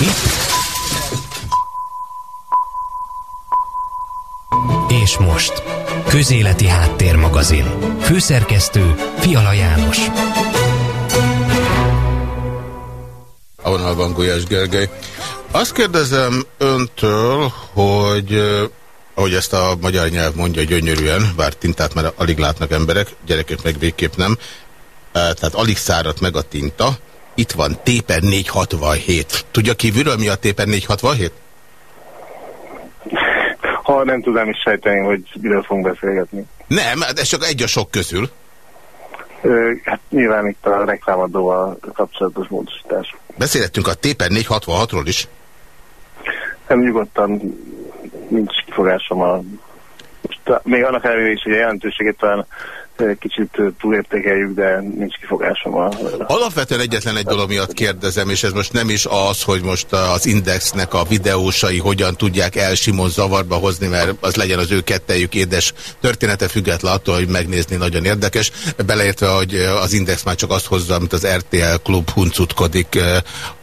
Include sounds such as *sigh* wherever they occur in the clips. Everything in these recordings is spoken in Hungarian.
Mi? És most, Közéleti Háttérmagazin. Főszerkesztő Fiala János. A vonalban Gulyás Gergely. Azt kérdezem öntől, hogy ahogy ezt a magyar nyelv mondja gyönyörűen, bár tintát már alig látnak emberek, gyerekek meg végképp nem, tehát alig száradt meg a tinta, itt van Téper 467. Tudja kívülről mi a Téper 467? Ha nem tudnám is sejteni, hogy miről fogunk beszélgetni. Nem, ez csak egy a sok közül. Ö, hát nyilván itt a reklámadóval kapcsolatos módosítás. Beszélhettünk a Téper 466-ról is. Nem nyugodtan nincs kifogásom a... Most, még annak ellenére is, hogy a jelentőségét talán kicsit túlértékeljük, de nincs kifogásom. A... Alapvetően egyetlen egy dolog miatt kérdezem, és ez most nem is az, hogy most az Indexnek a videósai hogyan tudják El Simon zavarba hozni, mert az legyen az ő kettejük édes története független attól, hogy megnézni nagyon érdekes. Beleértve, hogy az Index már csak azt hozza, amit az RTL klub huncutkodik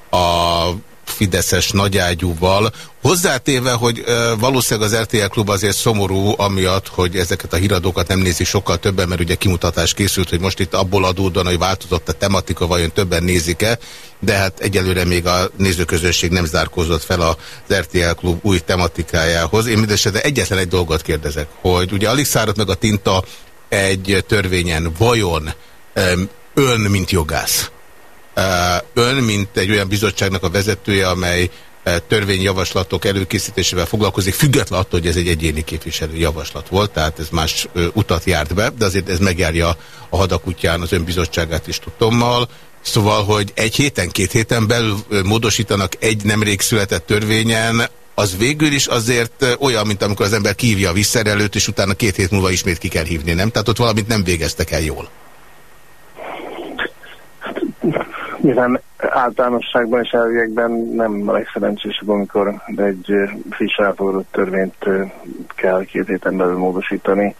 a Fideszes nagyágyúval. Hozzátéve, hogy valószínűleg az RTL Klub azért szomorú, amiatt, hogy ezeket a híradókat nem nézi sokkal többen, mert ugye kimutatás készült, hogy most itt abból adódóan, hogy változott a tematika, vajon többen nézik-e, de hát egyelőre még a nézőközönség nem zárkózott fel az RTL Klub új tematikájához. Én mindesetre egyetlen egy dolgot kérdezek, hogy ugye alig száradt meg a tinta egy törvényen, vajon ön, mint jogász, Ön, mint egy olyan bizottságnak a vezetője, amely törvényjavaslatok előkészítésével foglalkozik, független attól, hogy ez egy egyéni képviselő javaslat volt, tehát ez más utat járt be, de azért ez megjárja a hadakutyán az önbizottságát is tudtommal. Szóval, hogy egy héten, két héten belül módosítanak egy nemrég született törvényen, az végül is azért olyan, mint amikor az ember kívja a visszerelőt, és utána két hét múlva ismét ki kell hívni, nem? Tehát ott valamit nem végeztek el jól. Nyilván általánosságban és elviekben nem a legszerencsésebb, amikor egy friss elfogadott törvényt kell két héten belül módosítani.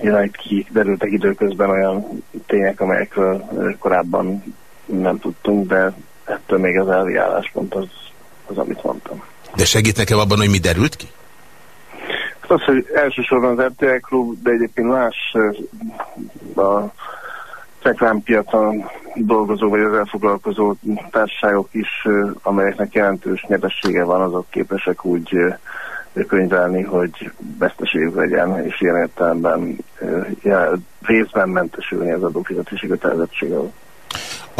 Nyilván itt kiderültek időközben olyan tények, amelyekről korábban nem tudtunk, de ettől még az elvi álláspont az, az amit mondtam. De segít nekem abban, hogy mi derült ki? Az, hogy elsősorban az RTL Klub, de egyébként más a reklámpiacon dolgozó vagy ezzel foglalkozó társaságok is, amelyeknek jelentős nyeressége van, azok képesek úgy könyvelni, hogy veszteségük legyen, és ilyen értelemben részben mentesülni az adófizetési kötelezettséggel.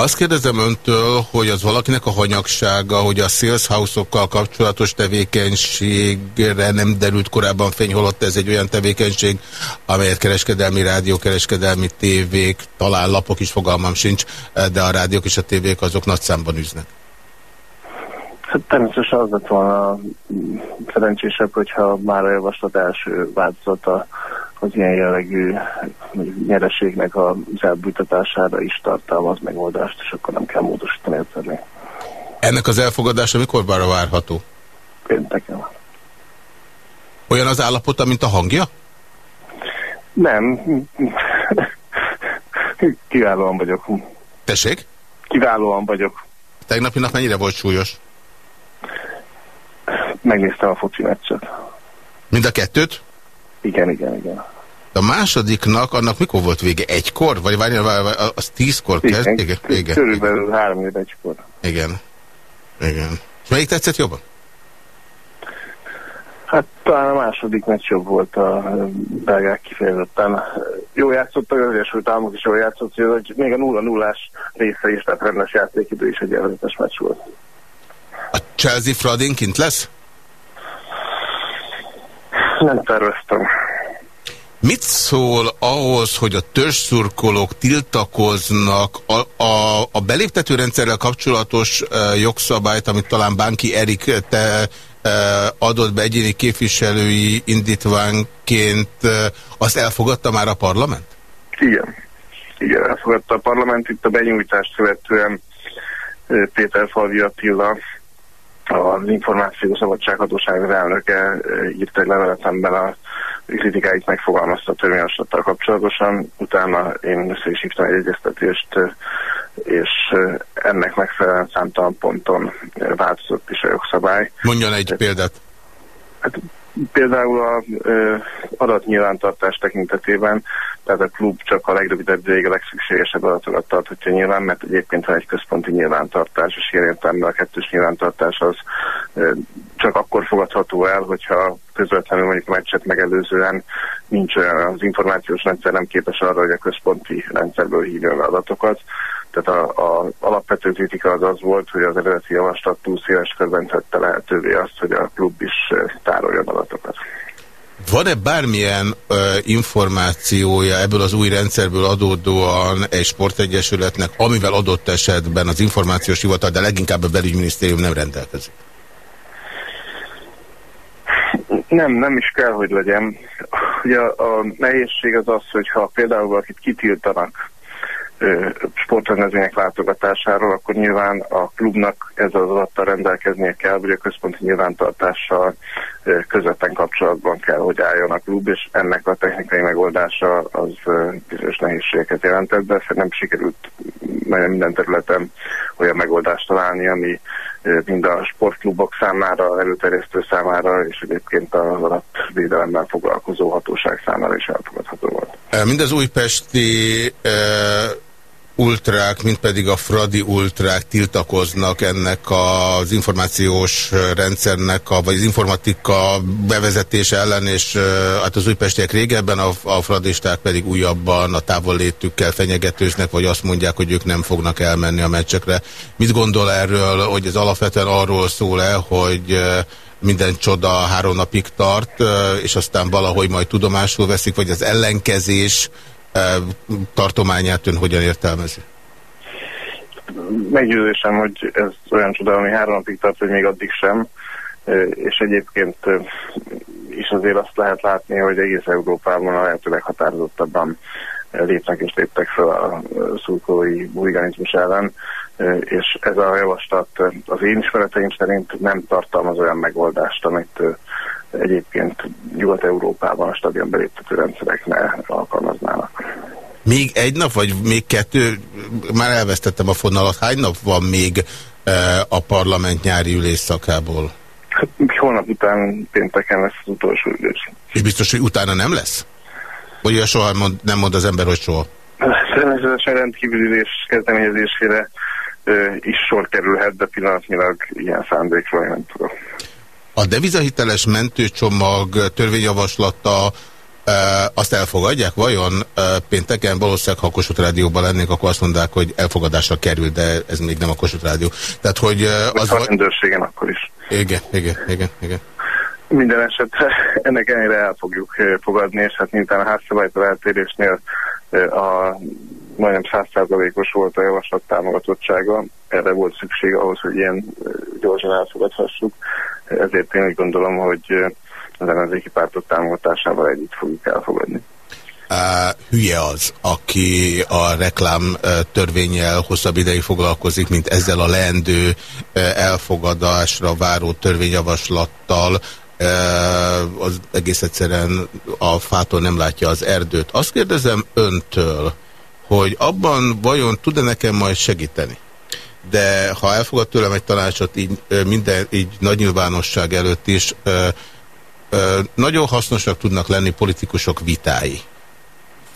Azt kérdezem öntől, hogy az valakinek a hanyagsága, hogy a sales house-okkal kapcsolatos tevékenységre nem derült korábban fény, holott ez egy olyan tevékenység, amelyet kereskedelmi rádió, kereskedelmi tévék, talán lapok is fogalmam sincs, de a rádiók és a tévék azok nagy számban üznek. Hát természetesen az lett volna szerencsésebb, hogyha már a javaslat első változata az ilyen jellegű nyereségnek az elbújtatására is tartalmaz megoldást, és akkor nem kell módosítani egyszerűen. Ennek az elfogadása mikor várra várható? Pénteken. Olyan az állapota, mint a hangja? Nem. Kiválóan vagyok. Tessék? Kiválóan vagyok. Tegnapi nap mennyire volt súlyos? Megnéztem a foci meccset. Mind a kettőt? Igen, igen, igen. A másodiknak, annak mikor volt vége? Egykor? Vagy várjál, az tízkor kezd? Igen, igen, igen. Körülbelül három év egykor. Igen. Igen. És melyik tetszett jobban? Hát talán a második meccs jobb volt a belgák kifejezetten. Jó játszottak, az Egyesült Államok is jól játszott, hogy még a 0-0-ás része is, tehát rendes játékidő is egy előzetes meccs volt. A Chelsea Fradin kint lesz? Nem terveztem. Mit szól ahhoz, hogy a törzszurkolók tiltakoznak a, a, a beléptető rendszerrel kapcsolatos uh, jogszabályt, amit talán Bánki Erik te uh, adott be egyéni képviselői indítványként, uh, azt elfogadta már a parlament? Igen. Igen, elfogadta a parlament. Itt a benyújtást követően Péter Falvi Attila, az Információs Szabadsághatóság az elnöke írt egy levelet szemben a kritikáit megfogalmazta a törvényjavaslattal kapcsolatosan. Utána én össze is hívtam egy egyeztetést és ennek megfelelően számtalan ponton változott is a jogszabály. Mondjon egy példát. Hát, például a adatnyilvántartás tekintetében, tehát a klub csak a legrövidebb ideig a legszükségesebb adatokat tarthatja nyilván, mert egyébként van egy központi nyilvántartás, és értelemben a kettős nyilvántartás az csak akkor fogadható el, hogyha közvetlenül mondjuk a meccset megelőzően nincs olyan, az információs rendszer nem képes arra, hogy a központi rendszerből hívjon adatokat. Tehát a, a alapvető kritika az az volt, hogy az eredeti javaslat túl széles körben tette lehetővé azt, hogy a klub is tároljon adatokat. Van-e bármilyen ö, információja ebből az új rendszerből adódóan egy sportegyesületnek, amivel adott esetben az információs hivatal, de leginkább a belügyminisztérium nem rendelkezik? Nem, nem is kell, hogy legyen. Ugye a, a nehézség az az, hogy ha például valakit kitiltanak sportrendezvények látogatásáról, akkor nyilván a klubnak ez az adattal rendelkeznie kell, vagy a központi nyilvántartással közvetlen kapcsolatban kell, hogy álljon a klub, és ennek a technikai megoldása az bizonyos nehézségeket jelentett, de nem sikerült minden területen olyan megoldást találni, ami mind a sportklubok számára, előterjesztő számára, és egyébként az adatvédelemmel foglalkozó hatóság számára is elfogadható volt. Mind az újpesti ultrák, mint pedig a Fradi ultrák tiltakoznak ennek az információs rendszernek, a, vagy az informatika bevezetése ellen, és hát az újpestiek régebben, a, a fradisták pedig újabban a távollétükkel fenyegetőznek, vagy azt mondják, hogy ők nem fognak elmenni a meccsekre. Mit gondol erről, hogy ez alapvetően arról szól-e, hogy minden csoda három napig tart, és aztán valahogy majd tudomásul veszik, vagy az ellenkezés tartományát ön hogyan értelmezi? Meggyőzésem, hogy ez olyan csoda, ami három napig tart, hogy még addig sem, és egyébként is azért azt lehet látni, hogy egész Európában a lehető leghatározottabban lépnek és léptek fel a szurkolói buliganizmus ellen, és ez a javaslat az én ismereteim szerint nem tartalmaz olyan megoldást, amit egyébként Nyugat-Európában a stadion beléptető rendszerek ne alkalmaznának. Még egy nap, vagy még kettő? Már elvesztettem a fonalat. Hány nap van még e, a parlament nyári ülésszakából? Hát, holnap után pénteken lesz az utolsó ülés. És biztos, hogy utána nem lesz? Vagy olyan soha mond, nem mond az ember, hogy soha? Természetesen rendkívül ülés kezdeményezésére is sor kerülhet, de pillanatnyilag ilyen szándékról nem tudok. A devizahiteles mentőcsomag törvényjavaslata e, azt elfogadják? Vajon e, pénteken valószínűleg, ha a Kossuth Rádióban lennénk, akkor azt mondták, hogy elfogadásra kerül, de ez még nem a Kossuth Rádió. Tehát, hogy... E, az a rendőrségen akkor is. Igen, igen, igen, igen. Minden esetre ennek ennyire el fogjuk fogadni, és hát miután a házszabálytól eltérésnél a majdnem százszázalékos volt a javaslat támogatottsága, erre volt szükség ahhoz, hogy ilyen gyorsan elfogadhassuk ezért én úgy gondolom, hogy az ellenzéki pártok támogatásával együtt fogjuk elfogadni. Uh, hülye az, aki a reklám uh, törvényel hosszabb ideig foglalkozik, mint ezzel a leendő uh, elfogadásra váró törvényjavaslattal, az egész egyszerűen a fától nem látja az erdőt. Azt kérdezem öntől, hogy abban vajon tud-e nekem majd segíteni? De ha elfogad tőlem egy tanácsot így, minden, így nagy nyilvánosság előtt is, nagyon hasznosak tudnak lenni politikusok vitái.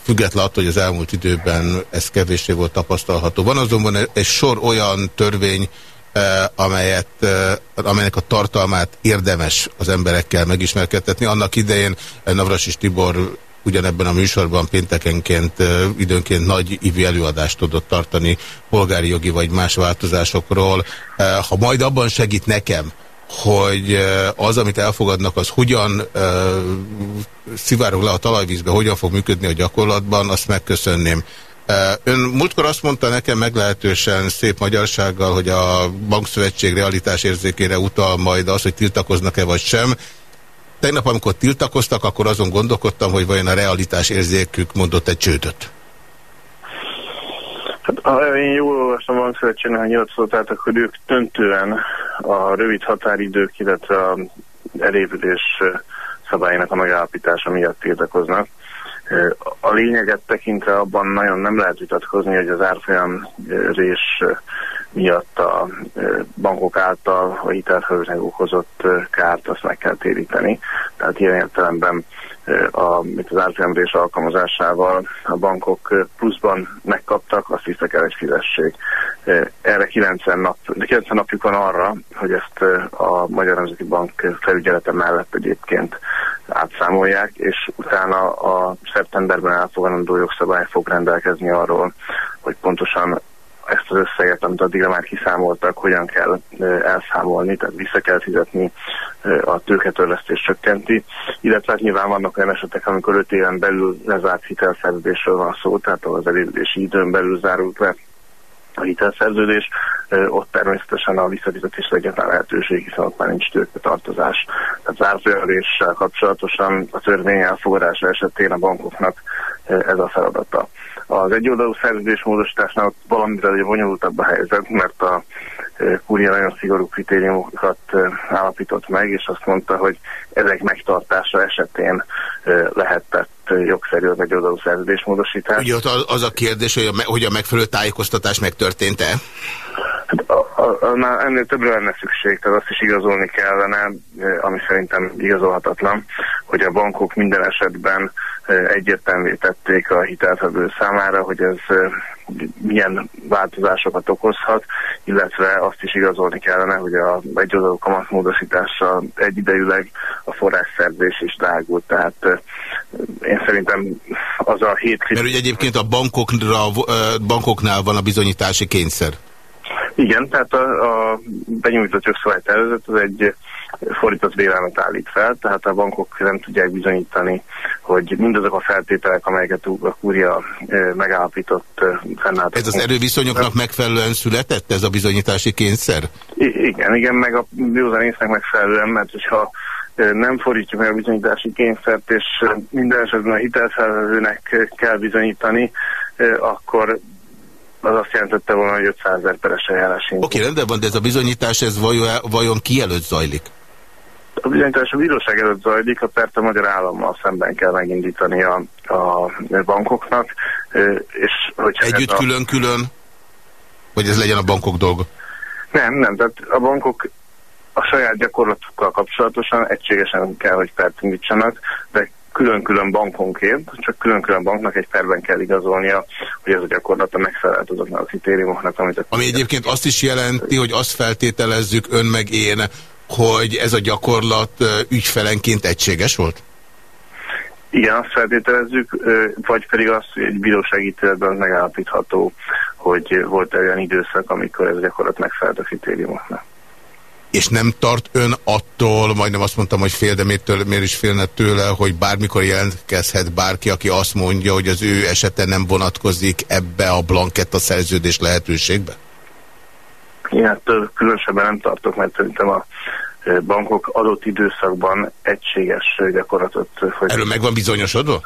Független attól, hogy az elmúlt időben ez kevéssé volt tapasztalható. Van azonban egy sor olyan törvény, amelyet, amelynek a tartalmát érdemes az emberekkel megismerkedtetni. Annak idején Navrasis Tibor ugyanebben a műsorban péntekenként időnként nagy ivi előadást tudott tartani polgári jogi vagy más változásokról. Ha majd abban segít nekem, hogy az, amit elfogadnak, az hogyan uh, szivárog le a talajvízbe, hogyan fog működni a gyakorlatban, azt megköszönném. Ön múltkor azt mondta nekem meglehetősen szép magyarsággal, hogy a Bankszövetség realitás érzékére utal majd az, hogy tiltakoznak-e vagy sem. Tegnap, amikor tiltakoztak, akkor azon gondolkodtam, hogy vajon a realitás érzékük mondott egy csődöt. Hát, ha én jól olvastam a szövetségnek a nyilatkozatát, akkor ők döntően a rövid határidők, illetve a elévülés szabályának a megállapítása miatt tiltakoznak. A lényeget tekintve abban nagyon nem lehet vitatkozni, hogy az árfolyam rés miatt a bankok által a hitelfelőznek okozott kárt azt meg kell téríteni. Tehát ilyen értelemben a, mint az árfolyamrés alkalmazásával a bankok pluszban megkaptak, azt vissza kell, hogy fizessék. Erre 90, nap, 90 napjuk van arra, hogy ezt a Magyar Nemzeti Bank felügyelete mellett egyébként átszámolják, és utána a szeptemberben elfogadandó jogszabály fog rendelkezni arról, hogy pontosan ezt az összeget, amit addigra már kiszámoltak, hogyan kell elszámolni, tehát vissza kell fizetni a tőketörlesztés csökkenti, illetve hát nyilván vannak olyan esetek, amikor 5 éven belül lezárt hitelszerződésről van szó, tehát az elérülési időn belül zárult le a hitelszerződés, ott természetesen a visszafizetés egyetlen lehetőség, hiszen ott már nincs tőketartozás. Tehát az árfolyaméssel kapcsolatosan a törvény elfogadása esetén a bankoknak ez a feladata. Az egyoldalú szerződésmódosításnál valamivel bonyolultabb a helyzet, mert a kúria nagyon szigorú kritériumokat állapított meg, és azt mondta, hogy ezek megtartása esetén lehetett jogszerű az egyoldalú szerződésmódosítás. Ugye ott az a kérdés, hogy a, hogy a megfelelő tájékoztatás megtörtént-e? Hát a, a, ennél többre lenne szükség, tehát azt is igazolni kellene, ami szerintem igazolhatatlan, hogy a bankok minden esetben egyértelművé tették a hitelfevő számára, hogy ez milyen változásokat okozhat, illetve azt is igazolni kellene, hogy a egyoldalú kamatmódosítással egyidejűleg a forrásszerzés is drágult, tehát én szerintem az a hét... Mert ugye egyébként a bankokra, bankoknál van a bizonyítási kényszer. Igen, tehát a, a benyújtott jogszabálytervezet az egy fordított vélelmet állít fel, tehát a bankok nem tudják bizonyítani, hogy mindazok a feltételek, amelyeket a kúria megállapított fennállt. Ez az erőviszonyoknak megfelelően született, ez a bizonyítási kényszer? I igen, igen, meg a józan észnek megfelelően, mert hogyha nem fordítjuk meg a bizonyítási kényszert, és minden esetben a hitelszerzőnek kell bizonyítani, akkor az azt jelentette volna, hogy 500 ezer peres eljárás Oké, okay, rendben van, de ez a bizonyítás, ez vajon, vajon ki előtt zajlik? A bizonyítás a bíróság előtt zajlik, a pert a magyar állammal szemben kell megindítani a, a bankoknak. És hogyha Együtt külön-külön? A... Vagy ez legyen a bankok dolga? Nem, nem, tehát a bankok a saját gyakorlatukkal kapcsolatosan egységesen kell, hogy pert indítsanak, de külön-külön bankonként, csak külön-külön banknak egy perben kell igazolnia, hogy ez a gyakorlata megfelelt azoknak a kritériumoknak, amit... A Ami egyébként azt is jelenti, hogy azt feltételezzük ön meg én, hogy ez a gyakorlat ügyfelenként egységes volt? Igen, azt feltételezzük, vagy pedig azt, hogy egy bírósági ítéletben megállapítható, hogy volt -e olyan időszak, amikor ez gyakorlat megfelelt a kritériumoknak és nem tart ön attól, majdnem azt mondtam, hogy fél, de miért, miért is félne tőle, hogy bármikor jelentkezhet bárki, aki azt mondja, hogy az ő esete nem vonatkozik ebbe a blanketta szerződés lehetőségbe? Én ettől különösebben nem tartok, mert szerintem a bankok adott időszakban egységes gyakorlatot... Hogy Erről meg van bizonyosodva?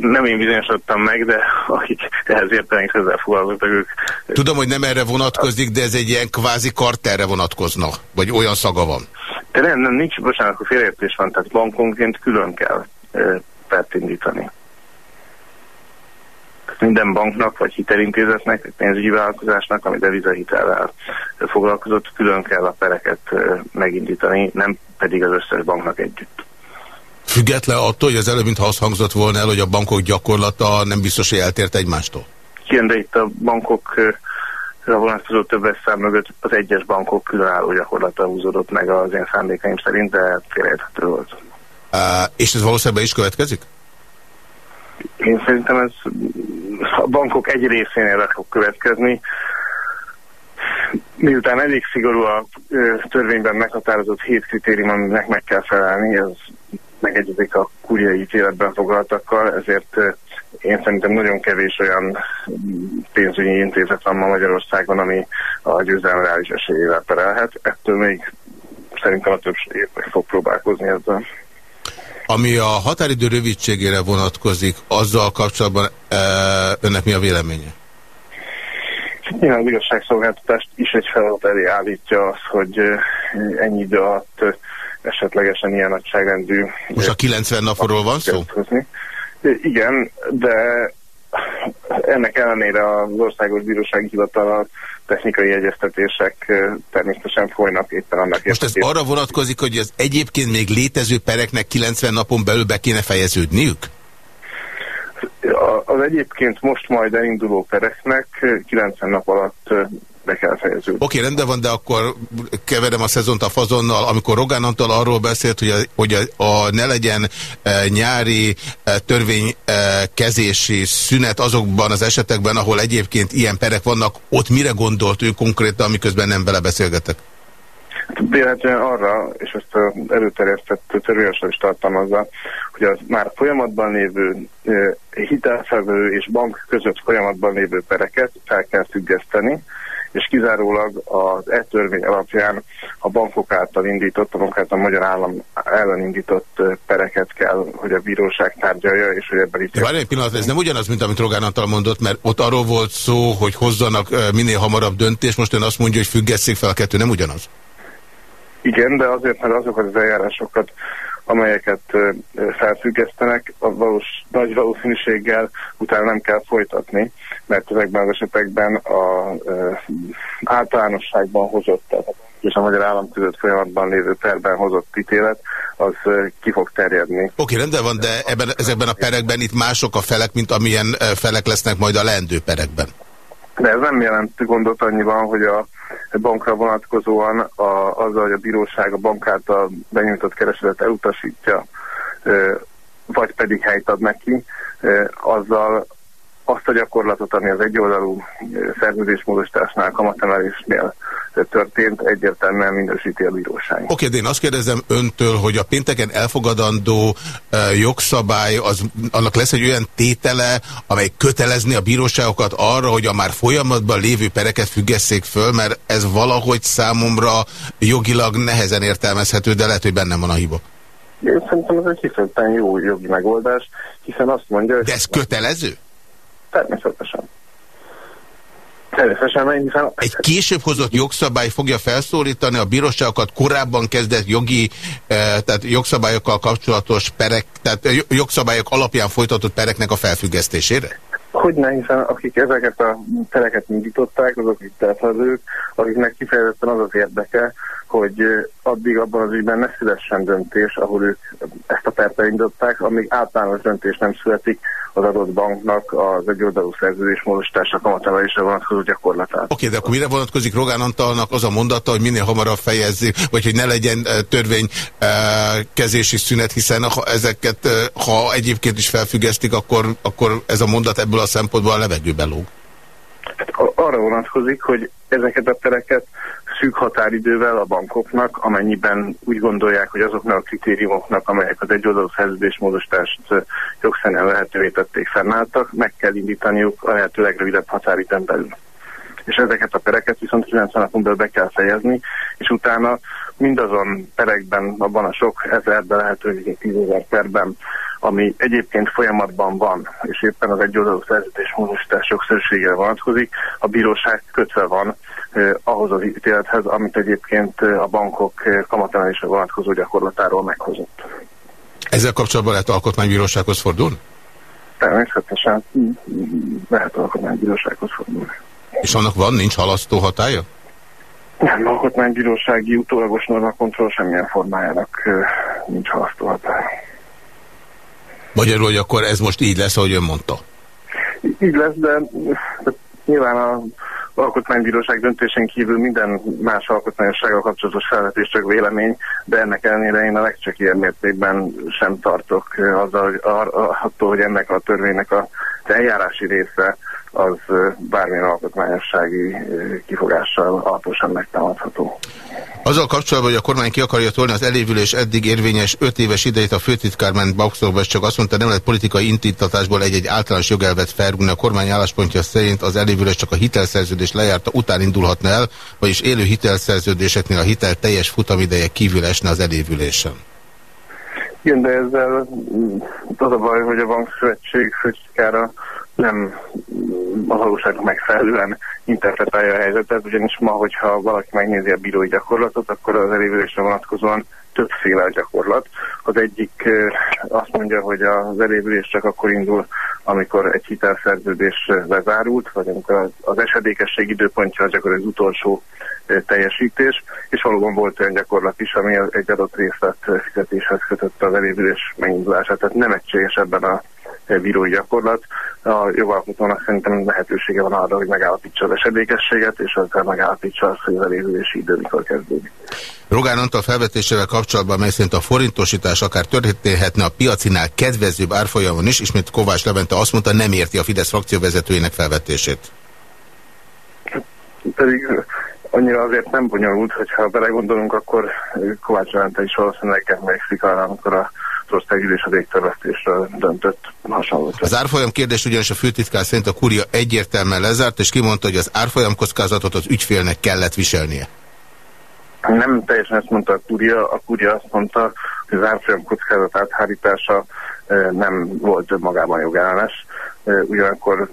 Nem én bizonyosodtam meg, de akik ehhez értenek ezzel foglalkoztak ők. Tudom, hogy nem erre vonatkozik, de ez egy ilyen kvázi karterre vonatkozna, vagy olyan szaga van. De nem, nem, nincs, bocsánat, akkor félreértés van, tehát bankonként külön kell e, pert indítani. Minden banknak, vagy hitelintézetnek, vagy pénzügyi vállalkozásnak, ami devizahitellel foglalkozott, külön kell a pereket megindítani, nem pedig az összes banknak együtt. Független attól, hogy az előbb, mintha azt hangzott volna el, hogy a bankok gyakorlata nem biztos, hogy eltért egymástól? Igen, de itt a bankok a vonatkozó többes szám mögött az egyes bankok különálló gyakorlata húzódott meg az én szándékaim szerint, de félreérthető volt. Uh, és ez valószínűleg is következik? Én szerintem ez a bankok egy részénél fog következni. Miután elég szigorú a törvényben meghatározott hét kritérium, aminek meg kell felelni, ez megegyezik a kuriai ítéletben foglaltakkal, ezért én szerintem nagyon kevés olyan pénzügyi intézet van ma Magyarországon, ami a győzelem reális esélyével perelhet. Ettől még szerintem a többség meg fog próbálkozni ezzel. Ami a határidő rövidségére vonatkozik, azzal kapcsolatban e, önnek mi a véleménye? Nyilván az igazságszolgáltatást is egy feladat elé állítja az, hogy ennyi idő alatt esetlegesen ilyen nagyságrendű... Most a 90 napról van szó? Igen, de ennek ellenére az Országos Bírósági Hivatal a technikai egyeztetések természetesen folynak éppen annak Most ez arra vonatkozik, hogy az egyébként még létező pereknek 90 napon belül be kéne fejeződniük? Az egyébként most majd elinduló pereknek 90 nap alatt fejeződni. Oké, okay, rendben van, de akkor keverem a szezont a fazonnal, amikor Rogán Antal arról beszélt, hogy, a, hogy a, a ne legyen e, nyári e, törvénykezési e, szünet azokban az esetekben, ahol egyébként ilyen perek vannak, ott mire gondolt ő konkrétan, amiközben nem vele beszélgetek? Véletlenül arra, és ezt az előterjesztett törvényosra is tartalmazza, hogy az már folyamatban lévő hitelfelvevő és bank között folyamatban lévő pereket fel kell függeszteni, és kizárólag az e-törvény alapján a bankok által indított, a bankok által a magyar állam ellen indított pereket kell, hogy a bíróság tárgyalja, és hogy ebben itt... Várj egy pillanat, ez nem ugyanaz, mint amit Rogán Antal mondott, mert ott arról volt szó, hogy hozzanak minél hamarabb döntést, most ön azt mondja, hogy függesszék fel a kettő, nem ugyanaz? Igen, de azért, mert azokat az eljárásokat, amelyeket felfüggesztenek, a valós, nagy valószínűséggel utána nem kell folytatni, mert ezekben az esetekben a általánosságban hozott, és a magyar állam között folyamatban lévő perben hozott ítélet, az ki fog terjedni. Oké, okay, rendben van, de ebben, ezekben a perekben itt mások a felek, mint amilyen felek lesznek majd a leendő perekben. De ez nem jelent gondot annyiban, hogy a bankra vonatkozóan a, azzal, hogy a bíróság a bank által benyújtott keresetet elutasítja, vagy pedig helyt ad neki, azzal azt a gyakorlatot, ami az egyoldalú szerződésmódosításnál, kamatemelésnél történt, egyértelműen minősíti a bíróság. Oké, de én azt kérdezem öntől, hogy a pénteken elfogadandó uh, jogszabály, az, annak lesz egy olyan tétele, amely kötelezni a bíróságokat arra, hogy a már folyamatban lévő pereket függesszék föl, mert ez valahogy számomra jogilag nehezen értelmezhető, de lehet, hogy bennem van a hiba. Én szerintem ez egy kifejezetten jó jogi megoldás, hiszen azt mondja... De ez kötelező? Természetesen. Természetesen, hiszen... Egy később hozott jogszabály fogja felszólítani a bíróságokat korábban kezdett jogi, eh, tehát jogszabályokkal kapcsolatos perek, tehát jogszabályok alapján folytatott pereknek a felfüggesztésére? Hogyne, hiszen akik ezeket a pereket indították, azok itt terhelők, akiknek kifejezetten az az érdeke, hogy addig abban az ügyben ne szülessen döntés, ahol ők ezt a pert elindították, amíg általános döntés nem születik, az adott banknak az egyoldalú szerződés módosítása kamatemelésre vonatkozó gyakorlatát. Oké, okay, de akkor mire vonatkozik Rogán Antalnak az a mondata, hogy minél hamarabb fejezzék, vagy hogy ne legyen törvény kezési szünet, hiszen ha ezeket, ha egyébként is felfüggesztik, akkor, akkor ez a mondat ebből a szempontból a levegőbe lóg. Hát arra vonatkozik, hogy ezeket a tereket szűk határidővel a bankoknak, amennyiben úgy gondolják, hogy azoknak a kritériumoknak, amelyek az egyoldalú szerződésmódosítást jogszerűen lehetővé tették, fennálltak, meg kell indítaniuk a lehető legrövidebb határidőn belül. És ezeket a pereket viszont 90 napon belül be kell fejezni, és utána mindazon perekben, abban a sok ezer, de lehetőleg tízezer perben, ami egyébként folyamatban van, és éppen az egyoldalú szerződés módosítás jogszerűségére vonatkozik, a bíróság kötve van eh, ahhoz az ítélethez, amit egyébként a bankok kamatemelésre vonatkozó gyakorlatáról meghozott. Ezzel kapcsolatban lehet alkotmánybírósághoz fordulni? Természetesen lehet alkotmánybírósághoz fordulni. És annak van, nincs halasztó hatája? Nem, alkotmánybírósági utólagos normakontroll semmilyen formájának nincs halasztó hatája. Magyarul, hogy akkor ez most így lesz, ahogy ön mondta? Így lesz, de, de nyilván a alkotmánybíróság döntésén kívül minden más alkotmányossággal kapcsolatos felvetés csak vélemény, de ennek ellenére én a legcsekélyebb mértékben sem tartok azzal, attól, hogy ennek a törvénynek a eljárási része az bármilyen alkotmányossági kifogással alaposan megtámadható. Azzal kapcsolatban, hogy a kormány ki akarja tolni az elévülés eddig érvényes 5 éves idejét a főtitkár ment Baxolba, és csak azt mondta, nem lehet politikai intítatásból egy-egy általános jogelvet felrúgni. A kormány álláspontja szerint az elévülés csak a hitelszerződés lejárta után indulhatna el, vagyis élő hitelszerződéseknél a hitel teljes futamideje kívül esne az elévülésen. Igen, de ezzel az a baj, hogy a bankszövetség főtitkára nem a valóságnak megfelelően interpretálja a helyzetet, ugyanis ma, hogyha valaki megnézi a bírói gyakorlatot, akkor az elévülésre vonatkozóan többféle gyakorlat. Az egyik azt mondja, hogy az elévülés csak akkor indul, amikor egy hitelszerződés lezárult, vagy amikor az esedékesség időpontja az gyakor az utolsó teljesítés, és valóban volt olyan gyakorlat is, ami egy adott részlet fizetéshez kötötte az elévülés megindulását. Tehát nem egységes ebben a bírói gyakorlat. A jogalkotónak szerintem lehetősége van arra, hogy megállapítsa az esedékességet, és aztán megállapítsa azt, hogy az elévülési idő mikor kezdődik. Rogán Antal felvetésével kapcsolatban, mely szerint a forintosítás akár történhetne a piacinál kedvezőbb árfolyamon is, és mint Kovács Levente azt mondta, nem érti a Fidesz frakcióvezetőjének felvetését. Pedig annyira azért nem bonyolult, hogyha belegondolunk, akkor Kovács Levente is valószínűleg emlékszik arra, amikor a országgyűlés az égtörvesztésről döntött hasonló. Az árfolyam kérdés ugyanis a főtitkár szerint a kuria egyértelműen lezárt, és kimondta, hogy az árfolyam kockázatot az ügyfélnek kellett viselnie. Nem teljesen ezt mondta a kuria, a kuria azt mondta, hogy az árfolyam kockázat áthárítása nem volt magában jogellenes. Ugyanakkor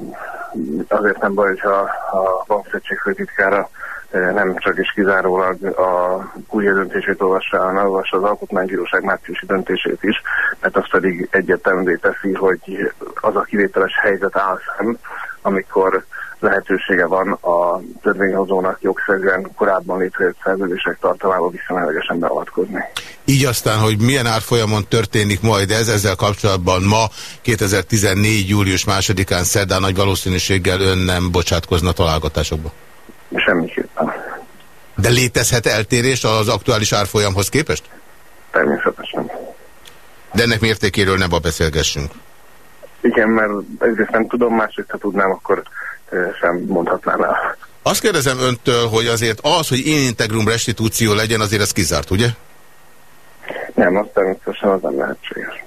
azért nem baj, hogyha a bankszegység főtitkára nem csak is kizárólag a kuria döntését olvassa, hanem olvassa az Alkotmánybíróság márciusi döntését is, mert azt pedig egyértelművé teszi, hogy az a kivételes helyzet áll szem, amikor lehetősége van a törvényhozónak jogszerűen korábban létrejött szerződések tartalmába viszonylagosan beavatkozni. Így aztán, hogy milyen árfolyamon történik majd ez, ezzel kapcsolatban ma 2014. július másodikán szerdán nagy valószínűséggel ön nem bocsátkozna találgatásokba? Semmiképpen. De létezhet eltérés az aktuális árfolyamhoz képest? Természetesen. De ennek mértékéről nem a beszélgessünk. Igen, mert egyrészt nem tudom, másrészt ha tudnám, akkor sem mondhatnám el. Azt kérdezem öntől, hogy azért az, hogy én integrum restitúció legyen, azért ez kizárt, ugye? Nem, azt természetesen az nem lehetséges.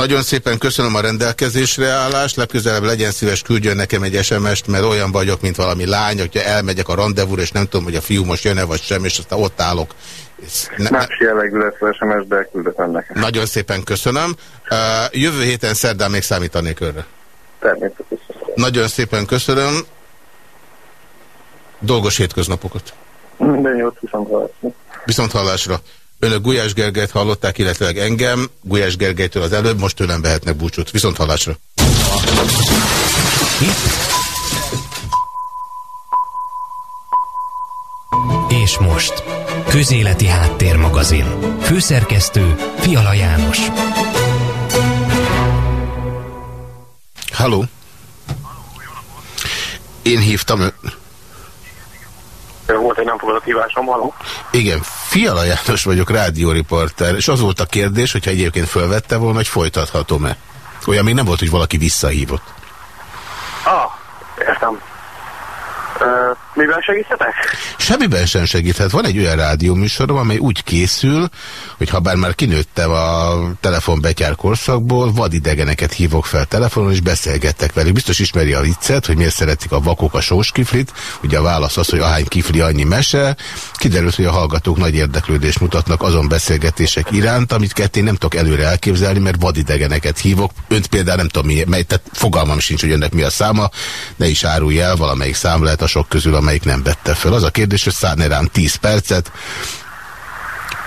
Nagyon szépen köszönöm a rendelkezésre állást, legközelebb legyen szíves küldjön nekem egy SMS-t, mert olyan vagyok, mint valami lány, hogyha elmegyek a rendezvúra, és nem tudom, hogy a fiú most jön-e vagy sem, és aztán ott állok. Ne, Más jellegű lesz az SMS, de küldhetem nekem. Nagyon szépen köszönöm. Uh, jövő héten szerdán még számítanék önre. Természetesen. Nagyon szépen köszönöm. Dolgos hétköznapokat. Minden jót, viszont hallásra. Viszont hallásra. Önök Gulyás Gergelyt hallották, illetve engem. Gulyás Gergelytől az előbb, most tőlem vehetnek búcsút. Viszont hallásra. És most. Közéleti Háttérmagazin. Főszerkesztő Fiala János. Halló. Én hívtam. Volt egy nem fogadott hívásom, halló? Igen, Fiala János vagyok, rádióriporter, és az volt a kérdés, hogyha egyébként fölvette volna, hogy folytathatom-e. Olyan még nem volt, hogy valaki visszahívott. Ah, értem. Uh, miben segíthetek? Semmiben sem segíthet. Van egy olyan rádióműsorom, amely úgy készül, hogy ha bár már kinőttem a telefonbetyár korszakból, vadidegeneket hívok fel telefonon, és beszélgettek velük. Biztos ismeri a viccet, hogy miért szeretik a vakok a sóskiflit. Ugye a válasz az, hogy ahány kifli, annyi mese. Kiderült, hogy a hallgatók nagy érdeklődést mutatnak azon beszélgetések iránt, amit ketté nem tudok előre elképzelni, mert vadidegeneket hívok. Önt például nem tudom, mi, mely, tehát fogalmam sincs, hogy önnek mi a száma. Ne is árulj el, valamelyik szám lehet a sok közül, amelyik nem vette föl. Az a kérdés, hogy szállne rám 10 percet,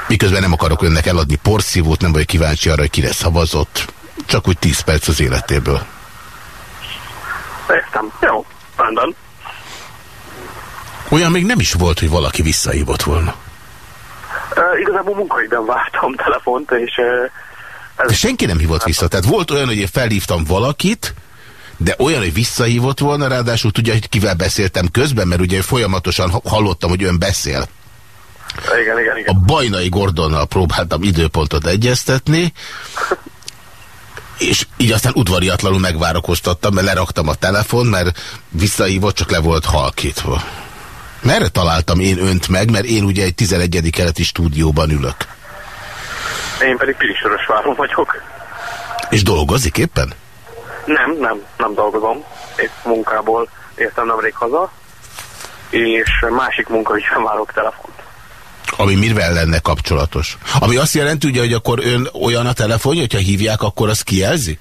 miközben nem akarok önnek eladni porszívót, nem vagyok kíváncsi arra, hogy kire szavazott. Csak úgy 10 perc az életéből. Értem. Jó, rendben. Olyan még nem is volt, hogy valaki visszahívott volna. Uh, igazából munkaidőn vártam telefont, és... Uh, ez De senki nem hívott vissza. Tehát volt olyan, hogy én felhívtam valakit, de olyan, hogy visszahívott volna, ráadásul tudja, hogy kivel beszéltem közben, mert ugye folyamatosan hallottam, hogy ön beszél. Igen, igen, igen. A Bajnai Gordonnal próbáltam időpontot egyeztetni, és így aztán udvariatlanul megvárakoztattam, mert leraktam a telefon, mert visszahívott, csak le volt halkítva. Merre találtam én önt meg, mert én ugye egy 11. keleti stúdióban ülök. Én pedig Pilisörösváron vagyok. És dolgozik éppen? Nem, nem, nem dolgozom. Épp munkából értem nemrég haza, és másik munka is várok telefont. Ami mivel lenne kapcsolatos? Ami azt jelenti, ugye, hogy akkor ön olyan a telefonja, hogyha hívják, akkor az kijelzi?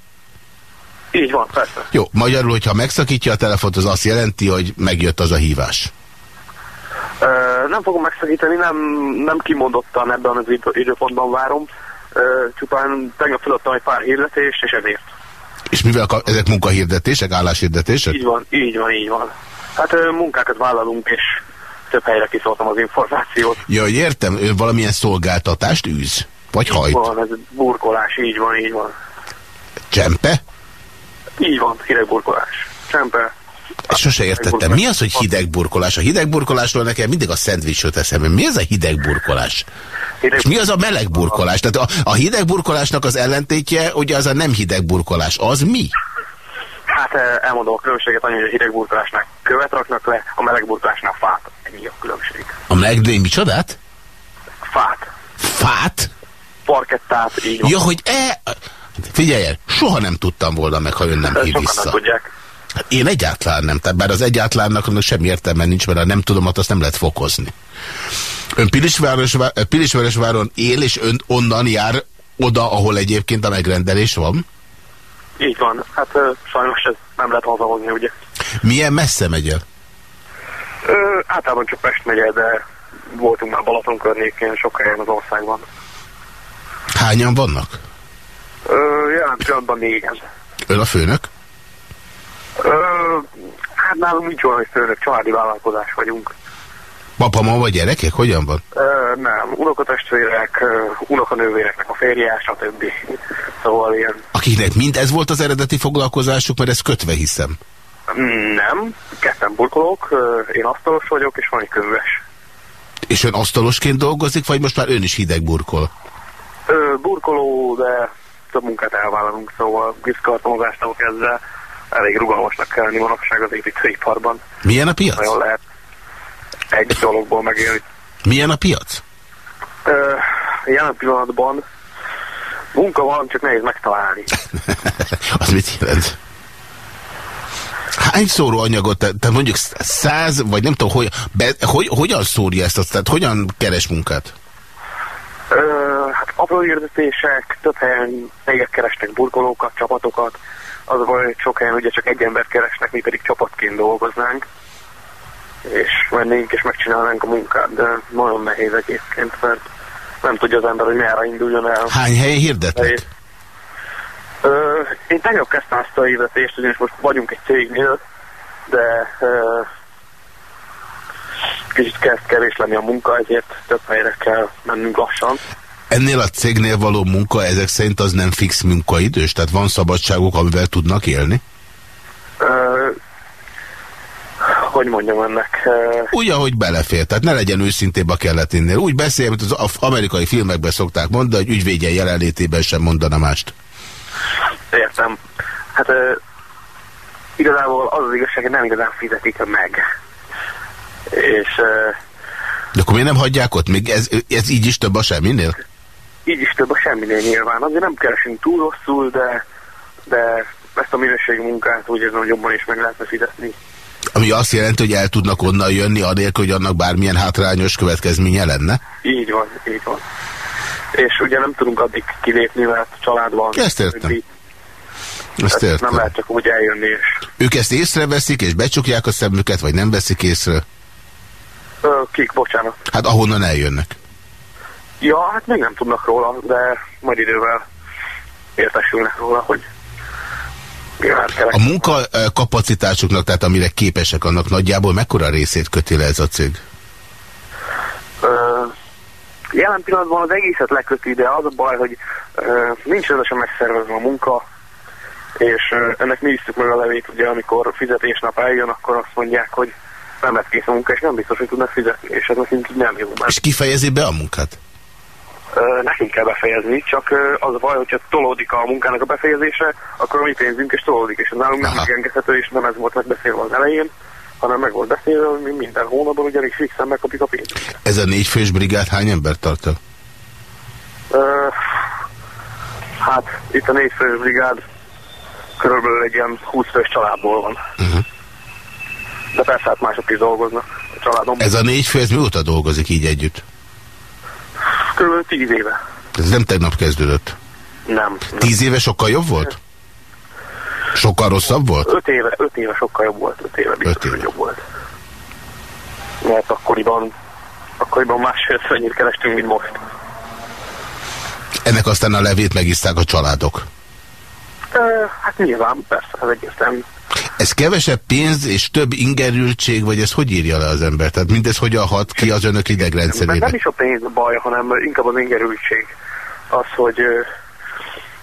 Így van, persze. Jó, magyarul, hogyha megszakítja a telefont, az azt jelenti, hogy megjött az a hívás. Ö, nem fogom megszakítani, nem, nem kimondottan ebben az időpontban várom. Csupán tegnap feladtam egy pár hirdetést, és ezért. És mivel ezek munkahirdetések, álláshirdetések? Így van, így van, így van. Hát munkákat vállalunk, és több helyre kiszóltam az információt. Ja, értem, ő valamilyen szolgáltatást űz? Vagy így hajt? Van, ez burkolás, így van, így van. Csempe? Így van, hideg burkolás. Csempe. Ezt sose értettem. Mi az, hogy hideg burkolás? A hideg burkolásról nekem mindig a szendvics jut eszembe. Mi az a hideg burkolás? Hideg... És mi az a meleg burkolás? Tehát a, a hideg burkolásnak az ellentétje, ugye az a nem hideg burkolás. Az mi? Hát eh, elmondom a különbséget, annyi, hogy a hideg burkolásnál követ raknak le, a meleg burkolásnál fát. Ennyi a különbség. A melegnél micsodát? Fát. Fát? Parkettát, így van. Ja, hogy e... Figyelj el, soha nem tudtam volna meg, ha ön nem hív vissza. Nem tudják. Hát én egyáltalán nem, tehát bár az egyáltalánnak semmi értelme nincs, mert a nem tudomat azt nem lehet fokozni. Ön Pilisvárosváron él, és ön onnan jár oda, ahol egyébként a megrendelés van? Így van. Hát sajnos ez nem lehet hazahozni, ugye. Milyen messze megy el? Ö, általában csak Pest megye, de voltunk már Balaton környékén, sok helyen az országban. Hányan vannak? Ö, jelen pillanatban négyen. Ön a főnök? Ö, hát nálunk nincs olyan, hogy főnök, családi vállalkozás vagyunk. Papa, ma vagy gyerekek? Hogyan van? Ö, nem, unokatestvérek, unokanővéreknek a férje, stb. Szóval ilyen. Akiknek mind ez volt az eredeti foglalkozásuk, mert ezt kötve hiszem. Nem, ketten burkolók, én asztalos vagyok, és van egy könyves. És ön asztalosként dolgozik, vagy most már ön is hideg burkol? Ö, burkoló, de több munkát elvállalunk, szóval gipszkartonozástól kezdve elég rugalmasnak kell lenni manapság az építőiparban. Milyen a piac? Nagyon lehet egy dologból megélni. Milyen a piac? Ö, jelen pillanatban munka van, csak nehéz megtalálni. *laughs* az mit jelent? Hány szóróanyagot, te, te mondjuk száz, vagy nem tudom, hogy, be, hogy, hogyan szórja ezt, tehát hogyan keres munkát? Ö, hát apró hirdetések, több helyen még keresnek burkolókat, csapatokat, az a baj, hogy sok helyen ugye csak egy embert keresnek, mi pedig csapatként dolgoznánk, és mennénk és megcsinálnánk a munkát, de nagyon nehéz egyébként, mert nem tudja az ember, hogy merre induljon el. Hány helyen hirdetnek? Ö, én tegnap kezdtem ezt a hirdetést, ugyanis most vagyunk egy cégnél, de ö, kicsit kezd kevés lenni a munka, ezért több helyre kell mennünk lassan. Ennél a cégnél való munka ezek szerint az nem fix munkaidős? Tehát van szabadságuk, amivel tudnak élni? Ö, hogy mondjam ennek? Úgy, ahogy belefér, tehát ne legyen őszintébb a kelletinnél. Úgy beszél, mint az amerikai filmekben szokták mondani, hogy ügyvédje jelenlétében sem mondana mást. Értem. Hát uh, igazából az az igazság, hogy nem igazán fizetik meg. És... Uh, De akkor miért nem hagyják ott? Még ez, ez így is több a semminél? Így is több a semminél nyilván. Azért nem keresünk túl rosszul, de, de ezt a minőségi munkát úgy érzem, hogy jobban is meg lehetne fizetni. Ami azt jelenti, hogy el tudnak onnan jönni, anélkül, hogy annak bármilyen hátrányos következménye lenne? Így van, így van. És ugye nem tudunk addig kilépni, mert családban... Ezt értem. Ezt értem. Nem lehet csak úgy eljönni. És... Ők ezt észreveszik, és becsukják a szemüket, vagy nem veszik észre? Ö, kik, bocsánat. Hát ahonnan eljönnek. Ja, hát még nem tudnak róla, de majd idővel értesülnek róla, hogy a munkakapacitásuknak, tehát amire képesek annak nagyjából, mekkora részét köti le ez a cég? Uh, jelen pillanatban az egészet leköti, de az a baj, hogy nincs rendesen megszervezve a munka, és ennek mi isztük meg a levét, ugye, amikor fizetésnap eljön, akkor azt mondják, hogy nem lett kész a munka, és nem biztos, hogy tudnak fizetni, és ez nekünk nem jó. Mert... És ki fejezi be a munkát? Nekünk kell befejezni, csak az a baj, hogyha tolódik a munkának a befejezése, akkor a mi pénzünk is tolódik, és nálunk nem engedhető, és nem ez volt megbeszélve az elején, hanem meg volt beszélve, hogy mi minden hónapban ugyanis fixen megkapjuk a pénzt. Ez a négyfős brigád hány ember tart el? Uh, hát itt a négyfős brigád körülbelül egy ilyen 20 fős családból van. Uh -huh. De persze hát mások is dolgoznak a családomban. Ez a négy fő, ez mióta dolgozik így együtt? Körülbelül tíz éve. Ez nem tegnap kezdődött? Nem. nem. Tíz éve sokkal jobb volt? Sokkal rosszabb volt? Öt éve, öt éve sokkal jobb volt. Öt éve biztos, öt éve. jobb volt. Mert akkoriban akkoriban másfélszer annyit kerestünk, mint most. Ennek aztán a levét megiszták a családok. Hát nyilván, persze, ez egyértelmű. Ez kevesebb pénz és több ingerültség, vagy ez hogy írja le az ember? Tehát mindez hogyan hat ki az önök idegrendszerébe? Nem is a pénz baj, hanem inkább az ingerültség. Az, hogy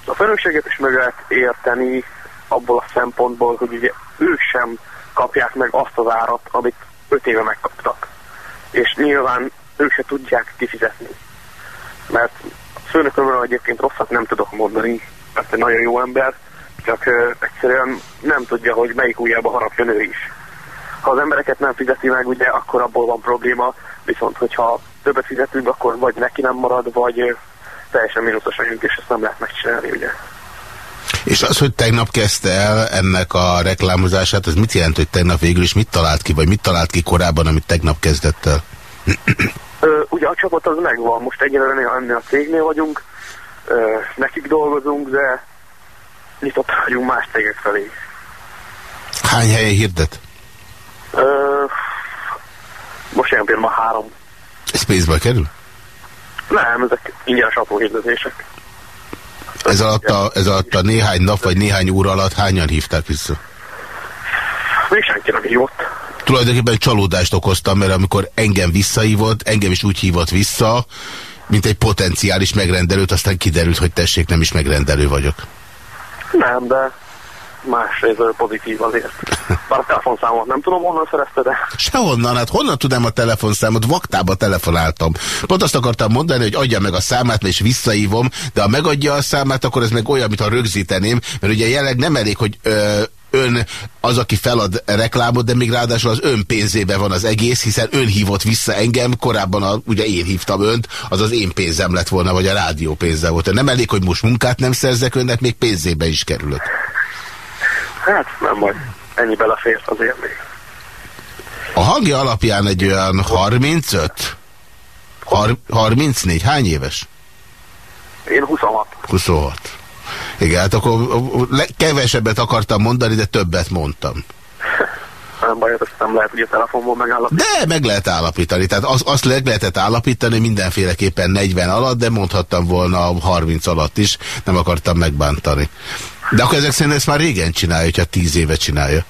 a felelősséget is meg lehet érteni abból a szempontból, hogy ugye ők sem kapják meg azt az árat, amit öt éve megkaptak. És nyilván ők se tudják kifizetni. Mert főnökömről egyébként rosszat nem tudok mondani, mert egy nagyon jó ember, csak uh, egyszerűen nem tudja, hogy melyik ujjába harapjon ő is. Ha az embereket nem fizeti meg, ugye, akkor abból van probléma, viszont hogyha többet fizetünk, akkor vagy neki nem marad, vagy teljesen mínuszos vagyunk, és ezt nem lehet megcsinálni, ugye. És az, hogy tegnap kezdte el ennek a reklámozását, ez mit jelent, hogy tegnap végül is mit talált ki, vagy mit talált ki korábban, amit tegnap kezdett el? Ö, ugye a csapat az megvan, most egyelőre ennél a cégnél vagyunk, ö, nekik dolgozunk, de nyitott vagyunk más cégek felé. Hány helyen hirdet? Ö, most ilyen például három. Ez pénzbe kerül? Nem, ezek ingyenes apró hirdetések. Ez alatt, a, ez alatt a néhány nap vagy néhány óra alatt hányan hívták vissza? Még senki nem hívott. Tulajdonképpen csalódást okoztam, mert amikor engem visszahívott, engem is úgy hívott vissza, mint egy potenciális megrendelőt, aztán kiderült, hogy tessék, nem is megrendelő vagyok. Nem, de más részről pozitív azért. *laughs* Bár a telefonszámot nem tudom, honnan szerezte, de... Sehonnan, hát honnan tudnám a telefonszámot? Vaktába telefonáltam. Pont azt akartam mondani, hogy adja meg a számát, és visszaívom, de ha megadja a számát, akkor ez meg olyan, mintha rögzíteném, mert ugye jelenleg nem elég, hogy ö, ön az, aki felad reklámot, de még ráadásul az ön pénzébe van az egész, hiszen ön hívott vissza engem, korábban a, ugye én hívtam önt, az az én pénzem lett volna, vagy a rádió pénze volt. Nem elég, hogy most munkát nem szerzek önnek, még pénzébe is kerülök. Hát nem baj, ennyi belefért azért még. A hangja alapján egy olyan 35? Har 34? Hány éves? Én 26. 26. Igen, hát akkor kevesebbet akartam mondani, de többet mondtam. *laughs* Nem baj, ezt nem lehet ugye telefonból megállapítani. De meg lehet állapítani. Tehát az, azt meg lehetett állapítani mindenféleképpen 40 alatt, de mondhattam volna 30 alatt is. Nem akartam megbántani. De akkor ezek szerint ezt már régen csinálja, hogyha 10 éve csinálja.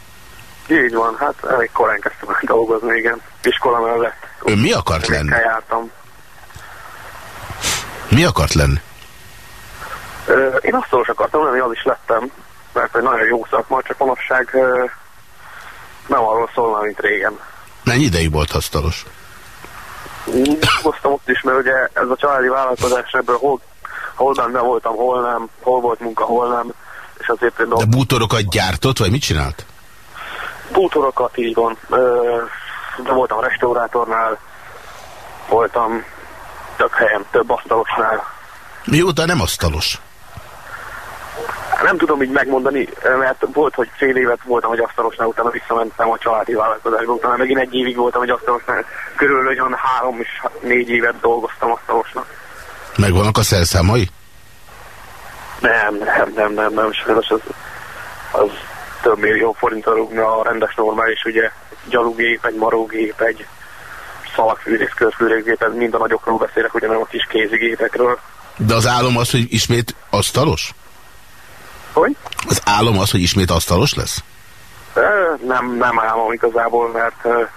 Így van, hát elég korán kezdtem el dolgozni, igen. Iskola mellett. Ön mi akart lenni? Jártam. Mi akart lenni? Én asztalos akartam lenni, az is lettem, mert egy nagyon jó szakma, csak manapság nem arról szólna, mint régen. Mennyi ideig volt asztalos? Hoztam ott is, mert ugye ez a családi vállalkozás ebből hol, hol benne voltam, hol nem, hol volt munka, hol nem, és azért például... De bútorokat gyártott, vagy mit csinált? Bútorokat, így van. De voltam restaurátornál, voltam több helyen, több asztalosnál. Mióta nem asztalos? Nem tudom így megmondani, mert volt, hogy fél évet voltam egy asztalosnál, utána visszamentem a családi vállalkozásba, utána megint egy évig voltam egy asztalosnál, körülbelül olyan három és négy évet dolgoztam asztalosnak. Megvannak a szerszámai? Nem, nem, nem, nem, nem, sajnos az, az több millió forintra rúgna a rendes normális, ugye, gyalugép, egy marógép, egy szalagfűrész, körfűrészgép, ez mind a nagyokról beszélek, ugye nem a kis kézigépekről. De az álom az, hogy ismét asztalos? Hogy? Az álom az, hogy ismét asztalos lesz? Nem, nem álmom igazából, mert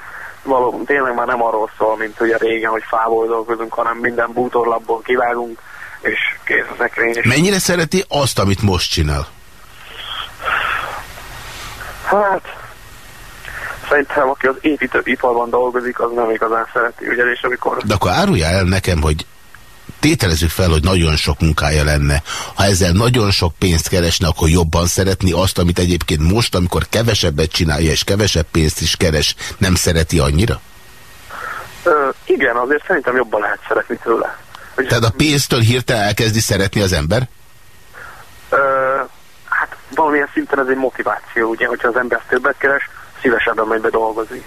való, tényleg már nem arról szól, mint ugye régen, hogy fából dolgozunk, hanem minden bútorlapból kivágunk, és kész a szekrény. Mennyire szereti azt, amit most csinál? Hát, szerintem aki az építőiparban dolgozik, az nem igazán szereti, ugye, és amikor... De akkor árulja el nekem, hogy tételezzük fel, hogy nagyon sok munkája lenne. Ha ezzel nagyon sok pénzt keresne, akkor jobban szeretni azt, amit egyébként most, amikor kevesebbet csinálja és kevesebb pénzt is keres, nem szereti annyira? Ö, igen, azért szerintem jobban lehet szeretni tőle. Ugye, Tehát a pénztől hirtelen elkezdi szeretni az ember? Ö, hát valamilyen szinten ez egy motiváció, ugye, hogyha az ember többet keres, szívesebben megy be dolgozni.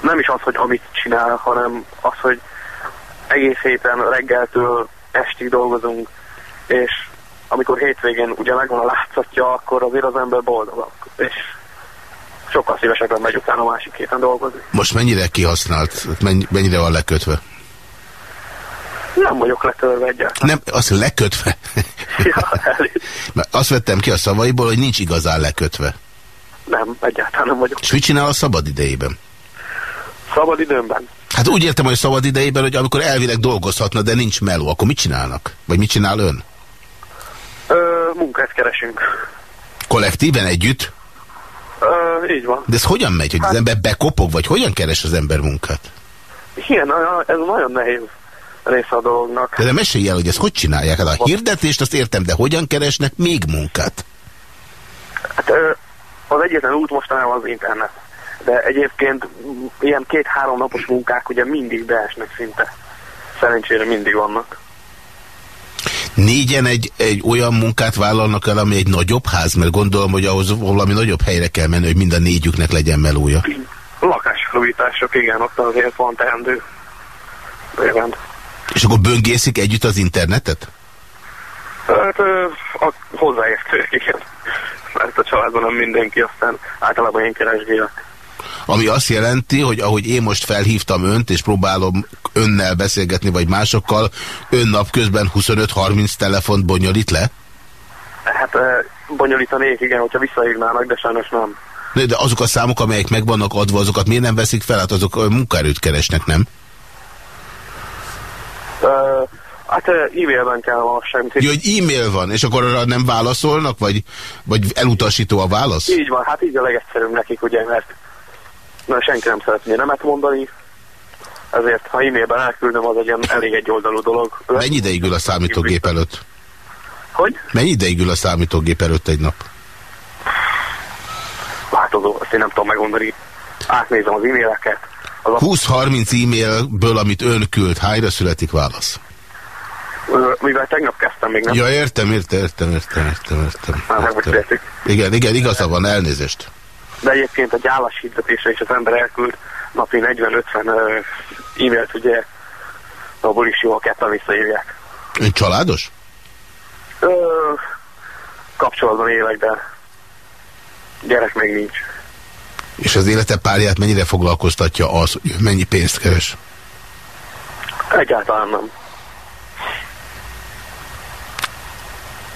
Nem is az, hogy amit csinál, hanem az, hogy egész héten reggeltől estig dolgozunk, és amikor hétvégén ugye megvan a látszatja, akkor azért az ember boldogabb, és sokkal szívesebben megy utána a másik héten dolgozni. Most mennyire kihasznált, mennyire van lekötve? Nem vagyok letörve egyáltalán. Nem, az lekötve. *laughs* Ja, *laughs* azt vettem ki a szavaiból, hogy nincs igazán lekötve. nem, egyáltalán nem vagyok. És mit csinál a szabad idejében? Szabad időmben. Hát úgy értem, hogy szabad idejében, hogy amikor elvileg dolgozhatna, de nincs meló, akkor mit csinálnak? Vagy mit csinál ön? Ö, munkát keresünk. Kollektíven együtt? Ö, így van. De ez hogyan megy, hogy az ember bekopog, vagy hogyan keres az ember munkát? Igen, ez nagyon nehéz része a dolognak. De, de mesélj el, hogy ezt hogy csinálják? Hát a hirdetést azt értem, de hogyan keresnek még munkát? Hát az egyetlen út mostanában az internet. De egyébként ilyen két-három napos munkák ugye mindig beesnek szinte. Szerencsére mindig vannak. Négyen egy, egy olyan munkát vállalnak el, ami egy nagyobb ház, mert gondolom, hogy ahhoz valami nagyobb helyre kell menni, hogy mind a négyüknek legyen melója. Lakásfelújítások, igen, ott azért van teendő. Bőven. És akkor böngészik együtt az internetet? Hát a hozzáértők, igen. Mert a családban nem mindenki, aztán általában én keresgélek. Ami azt jelenti, hogy ahogy én most felhívtam önt, és próbálom önnel beszélgetni, vagy másokkal, ön napközben 25-30 telefont bonyolít le? Hát bonyolítanék, igen, hogyha visszahívnának, de sajnos nem. De azok a számok, amelyek meg vannak adva, azokat miért nem veszik fel? Hát azok munkaerőt keresnek, nem? Ö, hát ö, e-mailben kell valóság. Jó, hogy e-mail van, és akkor arra nem válaszolnak, vagy, vagy elutasító a válasz? Így van, hát így a legegyszerűbb nekik, ugye, mert na, senki nem szeretné nemet mondani, ezért ha e-mailben elküldöm, az egy ilyen elég egy oldalú dolog. Mennyi ideig ül a számítógép előtt? Hogy? Mennyi ideig ül a számítógép előtt egy nap? Változó, azt én nem tudom megmondani. Átnézem az e-maileket. Az a, 20-30 e-mailből, amit ön küld, hányra születik válasz? mivel tegnap kezdtem még nem. Ja, értem, értem, értem, értem, értem, értem. Már értem. Igen, igen, igaza van, elnézést. De egyébként egy álláshirdetésre is az ember elküld napi 40-50 ö, e-mailt, ugye, abból is jó, ha ketten visszaírják. Ön családos? Ö, kapcsolatban élek, de gyerek még nincs. És az élete párját mennyire foglalkoztatja az, hogy mennyi pénzt keres? Egyáltalán nem.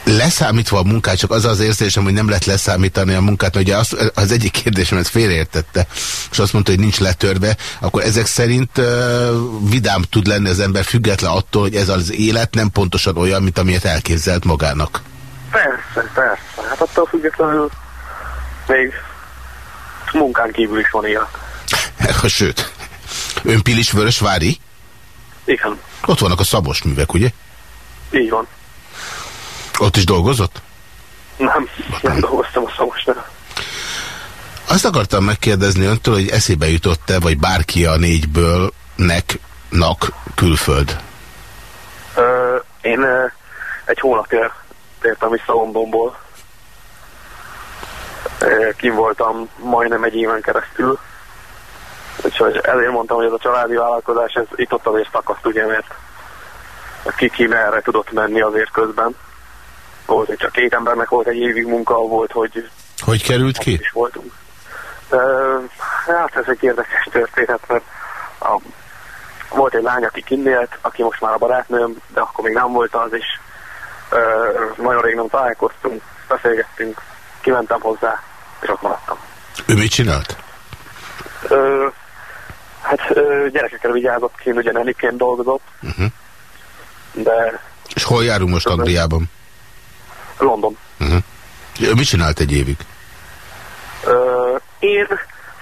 Leszámítva a munkát, csak az az érzésem, hogy nem lehet leszámítani a munkát, mert ugye az, az egyik kérdésem, ezt félreértette, és azt mondta, hogy nincs letörve, akkor ezek szerint uh, vidám tud lenni az ember független attól, hogy ez az élet nem pontosan olyan, mint amilyet elképzelt magának. Persze, persze. Hát attól függetlenül még munkán kívül is van élet. *laughs* Sőt, ön Pilis Vörösvári? Igen, Ott vannak a szabos művek, ugye? így van. Ott is dolgozott? Nem, nem dolgoztam a szamosnál. Azt akartam megkérdezni öntől, hogy eszébe jutott-e, vagy bárki a négyből nek, nak külföld? Ö, én ö, egy hónapja tértem vissza Londonból. Kim voltam majdnem egy éven keresztül. Úgyhogy ezért mondtam, hogy ez a családi vállalkozás, ez itt ott azért szakaszt, ugye, mert ki ki merre tudott menni azért közben. Volt, hogy csak két embernek volt egy évig munka, volt, hogy Hogy került ki? is voltunk. Ö, hát ez egy érdekes történet, mert a, volt egy lány, aki kinnélt, aki most már a barátnőm, de akkor még nem volt az, és ö, nagyon rég nem találkoztunk, beszélgettünk, kimentem hozzá, és ott maradtam. Ő mit csinált? Ö, hát ö, gyerekekre vigyázott, kint ugye neniként dolgozott, Uh-huh. de És hol járunk most Angliában? London. Uh-huh. Ő mit csinált egy évig? Ö, én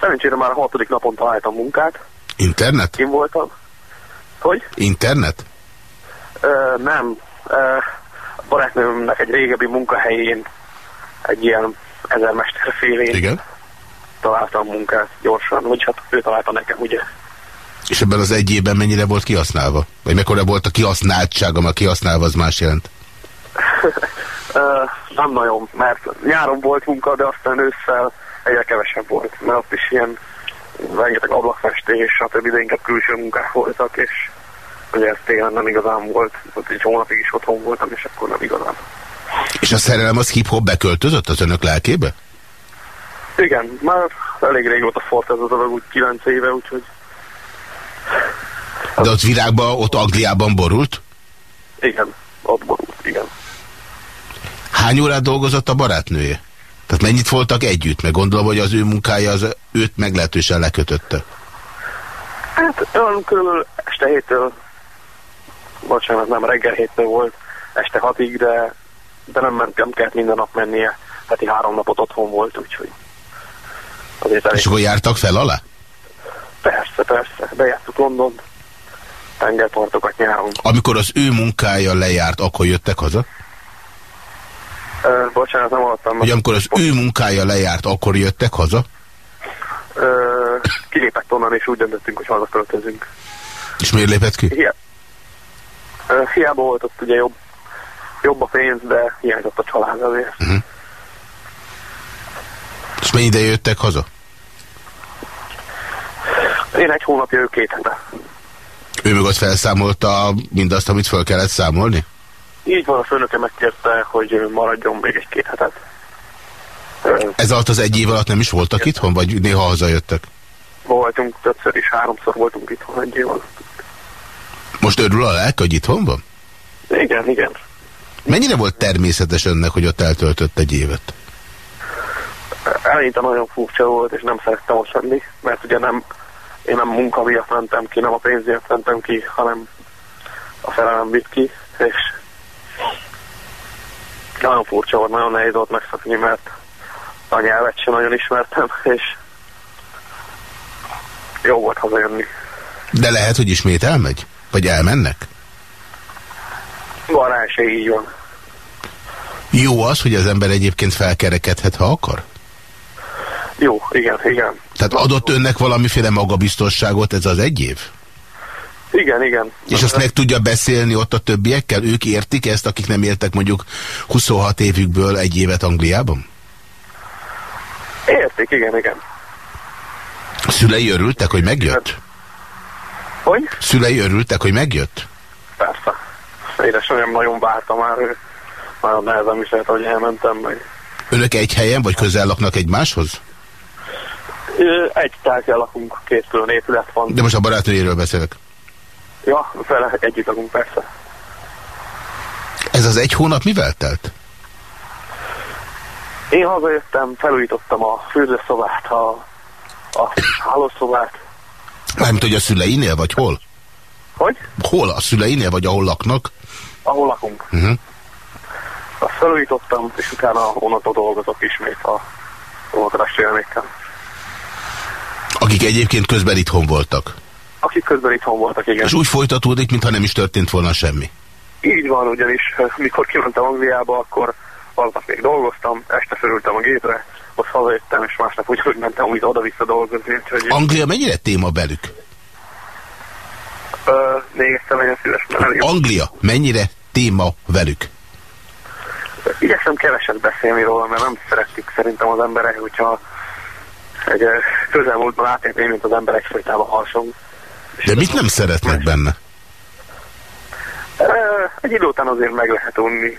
szerencsére már a hatodik napon találtam munkát, Internet? kim voltam. Hogy? Internet? Ö, nem. Ö, a barátnőmnek egy régebbi munkahelyén egy ilyen ezermester félén Igen. találtam munkát gyorsan, vagy hát ő találta nekem, ugye. És ebben az egy évben mennyire volt kihasználva? Vagy mekkora volt a kihasználtsága, mert kihasználva az más jelent? *laughs* Ö, nem nagyon, mert nyáron volt munka, de aztán ősszel egyre kevesebb volt, mert ott is ilyen rengeteg ablakfestés, stb. de inkább külső munkák voltak, és ugye ez télen nem igazán volt, ott egy hónapig is otthon voltam, és akkor nem igazán. És a szerelem az hip-hop beköltözött az önök lelkébe? Igen, már elég régóta fort ez a dolog, úgy 9 éve, úgyhogy De ott virágban, ott Angliában borult? Igen, ott borult, igen. Hány órát dolgozott a barátnője? Tehát mennyit voltak együtt? Meg gondolom, hogy az ő munkája az őt meglehetősen lekötötte. Hát olyan körülbelül este héttől, bocsánat, nem reggel héttől volt, este hatig, de, de nem, ment, nem kellett minden nap mennie. Heti három napot otthon volt, úgyhogy azért elég. És akkor jártak fel alá? Persze, persze, bejártuk Londont, tengerpartokat nyáron. Amikor az ő munkája lejárt, akkor jöttek haza? Ö, bocsánat, nem hallottam. Hogy amikor az ő munkája lejárt, akkor jöttek haza? Ö, kilépett onnan, és úgy döntöttünk, hogy hazaköltözünk. És miért lépett ki? Hiá... Ö, hiába volt ott ugye jobb, jobb a pénz, de hiányzott a család azért. Uh -huh. És mennyi ideje jöttek haza? Én egy hónapja, ő két hete. Ő meg ott felszámolta mindazt, amit fel kellett számolni? Így van, a főnöke megkérte, hogy maradjon még egy-két hetet. Ez alatt az egy év alatt nem is voltak itthon, vagy néha hazajöttek? Voltunk többször is, háromszor voltunk itthon egy év alatt. Most örül a lelk, hogy itthon van? Igen, igen. Mennyire volt természetes önnek, hogy ott eltöltött egy évet? Eleinte nagyon furcsa volt, és nem szerettem ott lenni, mert ugye nem, én nem munka miatt mentem ki, nem a pénzért mentem ki, hanem a felelem vitt ki, és nagyon furcsa volt, nagyon nehéz volt megszokni, mert a nyelvet sem nagyon ismertem, és jó volt hazajönni. De lehet, hogy ismét elmegy? Vagy elmennek? Van rá esély, így van. Jó az, hogy az ember egyébként felkerekedhet, ha akar? Jó, igen, igen. Tehát adott önnek valamiféle magabiztosságot ez az egy év? Igen, igen. És azt meg tudja beszélni ott a többiekkel? Ők értik ezt, akik nem éltek mondjuk 26 évükből egy évet Angliában? Értik, igen, igen. A szülei örültek, hogy megjött? Hogy? Szülei örültek, hogy megjött? Persze. Édesanyám nagyon várta már, ő nagyon nehezen viselt, hogy elmentem meg. Önök egy helyen, vagy közel laknak egymáshoz? Egy tárgyal lakunk, két külön épület van. De most a barátnőjéről beszélek. Ja, vele együtt lakunk persze. Ez az egy hónap mivel telt? Én hazajöttem, felújítottam a fürdőszobát, a, a hálószobát. Mármint, hogy a szüleinél, vagy hol? Hogy? Hol? A szüleinél, vagy ahol laknak? Ahol lakunk. Uh -huh. Azt felújítottam, és utána onnantól dolgozok ismét a dolgozásélmékkel. Akik egyébként közben itthon voltak? Akik közben itthon voltak, igen. És úgy folytatódik, mintha nem is történt volna semmi? Így van, ugyanis mikor kimentem Angliába, akkor aznap még dolgoztam, este felültem a gépre, most hazajöttem, és másnap ugyanúgy mentem úgy oda-vissza dolgozni. Úgyhogy... Anglia mennyire téma velük? Ö, még egyszer legyen szíves. Anglia mennyire téma velük? Igyekszem keveset beszélni róla, mert nem szeretik szerintem az emberek, hogyha egy közelmúltban átérni, mint az emberek folytában harsong. De mit nem szeretnek más? benne? Egy idő után azért meg lehet unni.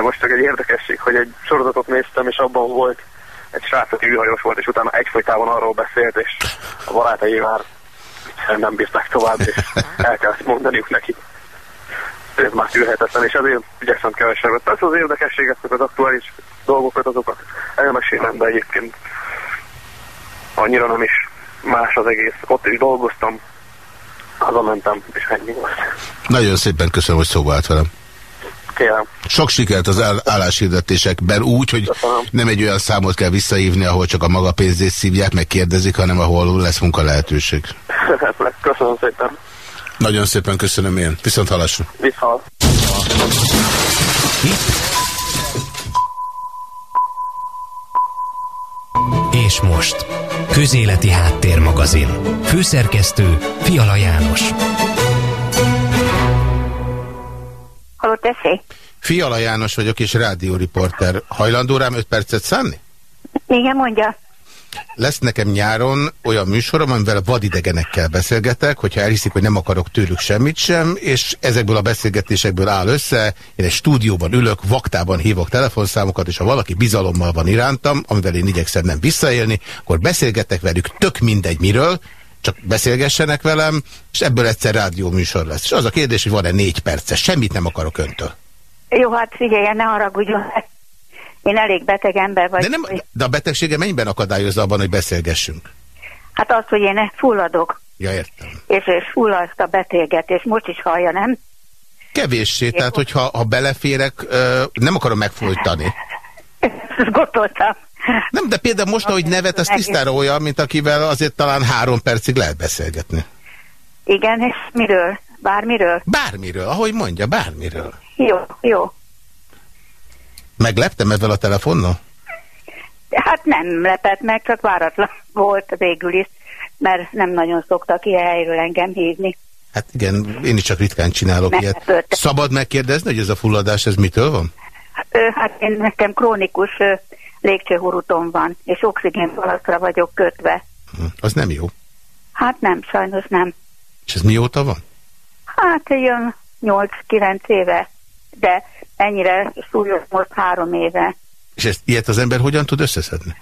Most csak egy érdekesség, hogy egy sorozatot néztem, és abban volt egy srác, aki űrhajós volt, és utána egyfolytában arról beszélt, és a barátai már nem bírták tovább, és *laughs* el kellett mondaniuk neki. Ez már tűrhetetlen, és azért igyekszem kevesebbet. Persze az érdekességet, az aktuális dolgokat, azokat elmesélem, de egyébként annyira nem is más az egész. Ott is dolgoztam, hazamentem, és ennyi volt. Nagyon szépen köszönöm, hogy szóba állt velem. Kérem. Sok sikert az álláshirdetésekben úgy, hogy köszönöm. nem egy olyan számot kell visszaívni, ahol csak a maga pénzét szívják, meg kérdezik, hanem ahol lesz munka lehetőség. köszönöm szépen. Nagyon szépen köszönöm én. Viszont hallásra. Viszont. És most Közéleti Háttérmagazin. Főszerkesztő Fiala János. Halló, tessék? Fiala János vagyok, és rádióriporter. Hajlandó rám 5 percet szánni? Igen, mondja. Lesz nekem nyáron olyan műsorom, amivel vadidegenekkel beszélgetek, hogyha elhiszik, hogy nem akarok tőlük semmit sem, és ezekből a beszélgetésekből áll össze, én egy stúdióban ülök, vaktában hívok telefonszámokat, és ha valaki bizalommal van irántam, amivel én igyekszem nem visszaélni, akkor beszélgetek velük tök mindegy miről, csak beszélgessenek velem, és ebből egyszer rádió műsor lesz. És az a kérdés, hogy van-e négy perces, semmit nem akarok öntől. Jó, hát figyeljen, ne haragudjon. Én elég beteg ember vagyok. De, nem, de a betegsége mennyiben akadályozza abban, hogy beszélgessünk? Hát az, hogy én fulladok. Ja, értem. És, és fulladt a betélgetés. Most is hallja, nem? Kevéssé, tehát hogyha ha beleférek, nem akarom megfolytani. Ezt *laughs* gondoltam. Nem, de például most, ahogy nevet, az tisztára olyan, mint akivel azért talán három percig lehet beszélgetni. Igen, és miről? Bármiről? Bármiről, ahogy mondja, bármiről. Jó, jó. Megleptem ezzel a telefonnal? Hát nem lepett meg, csak váratlan *laughs* volt végül is, mert nem nagyon szoktak ilyen helyről engem hívni. Hát igen, én is csak ritkán csinálok ilyet. Szabad megkérdezni, hogy ez a fulladás, ez mitől van? Hát én nekem krónikus légcsőhurutom van, és oxigénfalaszra vagyok kötve. Hm, az nem jó. Hát nem, sajnos nem. És ez mióta van? Hát jön 8-9 éve, de ennyire súlyos most három éve. És ezt ilyet az ember hogyan tud összeszedni?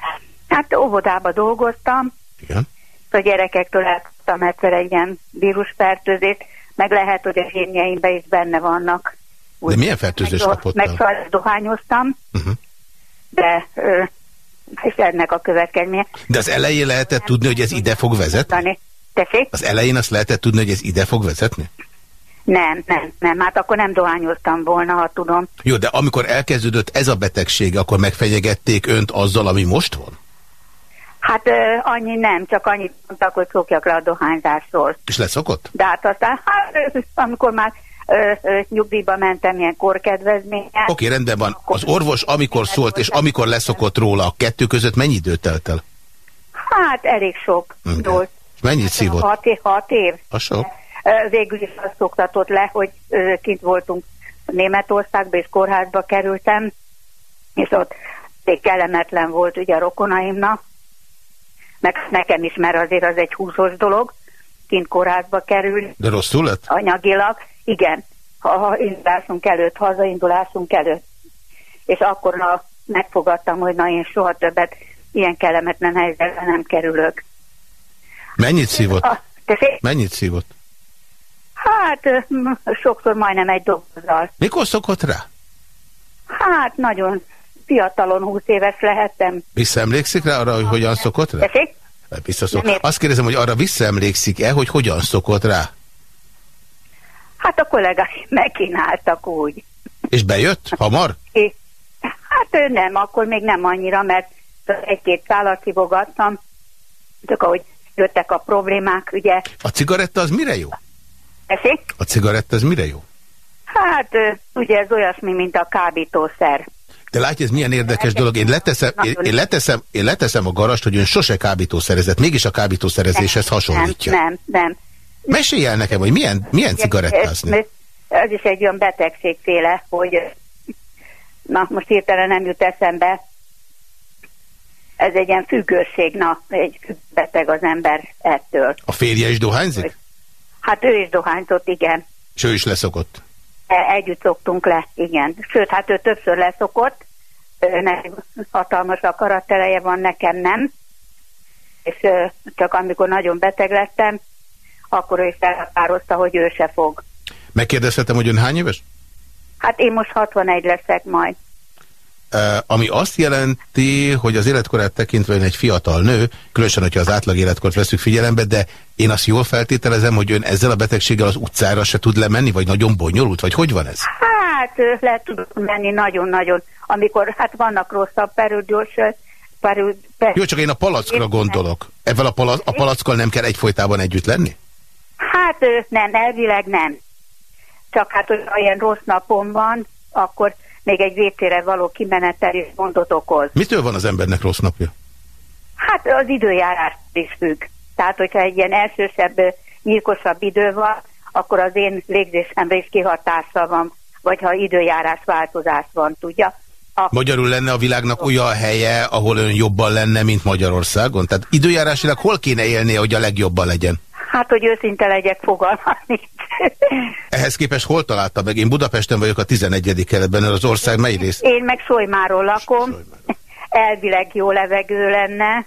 Hát óvodába dolgoztam. Igen. A gyerekektől elkaptam egyszer egy ilyen vírusfertőzést, meg lehet, hogy a zsírnyeimben is benne vannak. Úgy, De milyen fertőzést kapott Meg dohányoztam, uh -huh. de ö, és ennek a következménye. De az elején lehetett tudni, hogy ez ide fog vezetni? Tessék? Az elején azt lehetett tudni, hogy ez ide fog vezetni? Nem, nem, nem. Hát akkor nem dohányoztam volna, ha tudom. Jó, de amikor elkezdődött ez a betegség, akkor megfenyegették önt azzal, ami most van? Hát ö, annyi nem, csak annyit mondtak, hogy szokjak le a dohányzásról. És leszokott? De hát aztán, hát, amikor már ö, ö, nyugdíjba mentem ilyen korkedvezménye. Oké, okay, rendben van. Az orvos amikor szólt, és amikor leszokott róla, a kettő között mennyi időt telt el? Hát elég sok. Okay. Mennyit szívott? Hat, hat év. A sok? Végül is azt szoktatott le, hogy kint voltunk Németországba, és kórházba kerültem, és ott még kellemetlen volt ugye a rokonaimnak, meg nekem is, mert azért az egy húszos dolog, kint kórházba kerül. De rosszul lett? Anyagilag, igen. Ha indulásunk előtt, hazaindulásunk előtt. És akkor na, megfogadtam, hogy na én soha többet ilyen kellemetlen helyzetben nem kerülök. Mennyit szívott? A, Mennyit szívott? Hát sokszor majdnem egy dobozzal. Mikor szokott rá? Hát nagyon fiatalon, 20 éves lehettem. Visszaemlékszik rá arra, hogy hogyan szokott rá? Tessék? Biztos Azt kérdezem, hogy arra visszaemlékszik-e, hogy hogyan szokott rá? Hát a kollégák megkínáltak úgy. És bejött? Hamar? É, hát ő nem, akkor még nem annyira, mert egy-két szállat hívogattam, csak ahogy jöttek a problémák, ugye. A cigaretta az mire jó? Eszik? A cigaretta az mire jó? Hát, ugye ez olyasmi, mint a kábítószer. De látja, ez milyen érdekes dolog. Én leteszem, én, én, leteszem, én leteszem a garast, hogy ön sose kábítószerezett, mégis a kábítószerezéshez hasonlítja. Nem, nem, nem. Mesélj el nekem, hogy milyen, milyen cigarettázni. Ez is egy olyan betegségféle, hogy na, most hirtelen nem jut eszembe. Ez egy ilyen függőség, na, egy beteg az ember ettől. A férje is dohányzik? Hát ő is dohányzott, igen. És ő is leszokott? E, együtt szoktunk le, igen. Sőt, hát ő többször leszokott, neki hatalmas akaratteleje van, nekem nem. És csak amikor nagyon beteg lettem, akkor ő is elhatározta, hogy ő se fog. Megkérdezhetem, hogy ön hány éves? Hát én most 61 leszek majd ami azt jelenti, hogy az életkorát tekintve ön egy fiatal nő, különösen, hogyha az átlag életkort veszük figyelembe, de én azt jól feltételezem, hogy ön ezzel a betegséggel az utcára se tud lemenni, vagy nagyon bonyolult, vagy hogy van ez? Hát le tudok menni nagyon-nagyon, amikor hát vannak rosszabb perőgyors perő, Jó, csak én a palackra gondolok. Ezzel a, palac, a palackkal nem kell egyfolytában együtt lenni? Hát nem, elvileg nem. Csak hát, hogy olyan rossz napom van, akkor még egy vécére való kimenetel is gondot okoz. Mitől van az embernek rossz napja? Hát az időjárás is függ. Tehát, hogyha egy ilyen elsősebb, nyírkosabb idő van, akkor az én légzésemre is kihatással van, vagy ha időjárás változás van, tudja. A... Magyarul lenne a világnak olyan helye, ahol ön jobban lenne, mint Magyarországon? Tehát időjárásilag hol kéne élnie, hogy a legjobban legyen? Hát, hogy őszinte legyek, fogalmam Ehhez képest hol találta meg? Én Budapesten vagyok a 11. keletben, az ország mely rész? Én meg Solymáról lakom. Solymáról. Elvileg jó levegő lenne.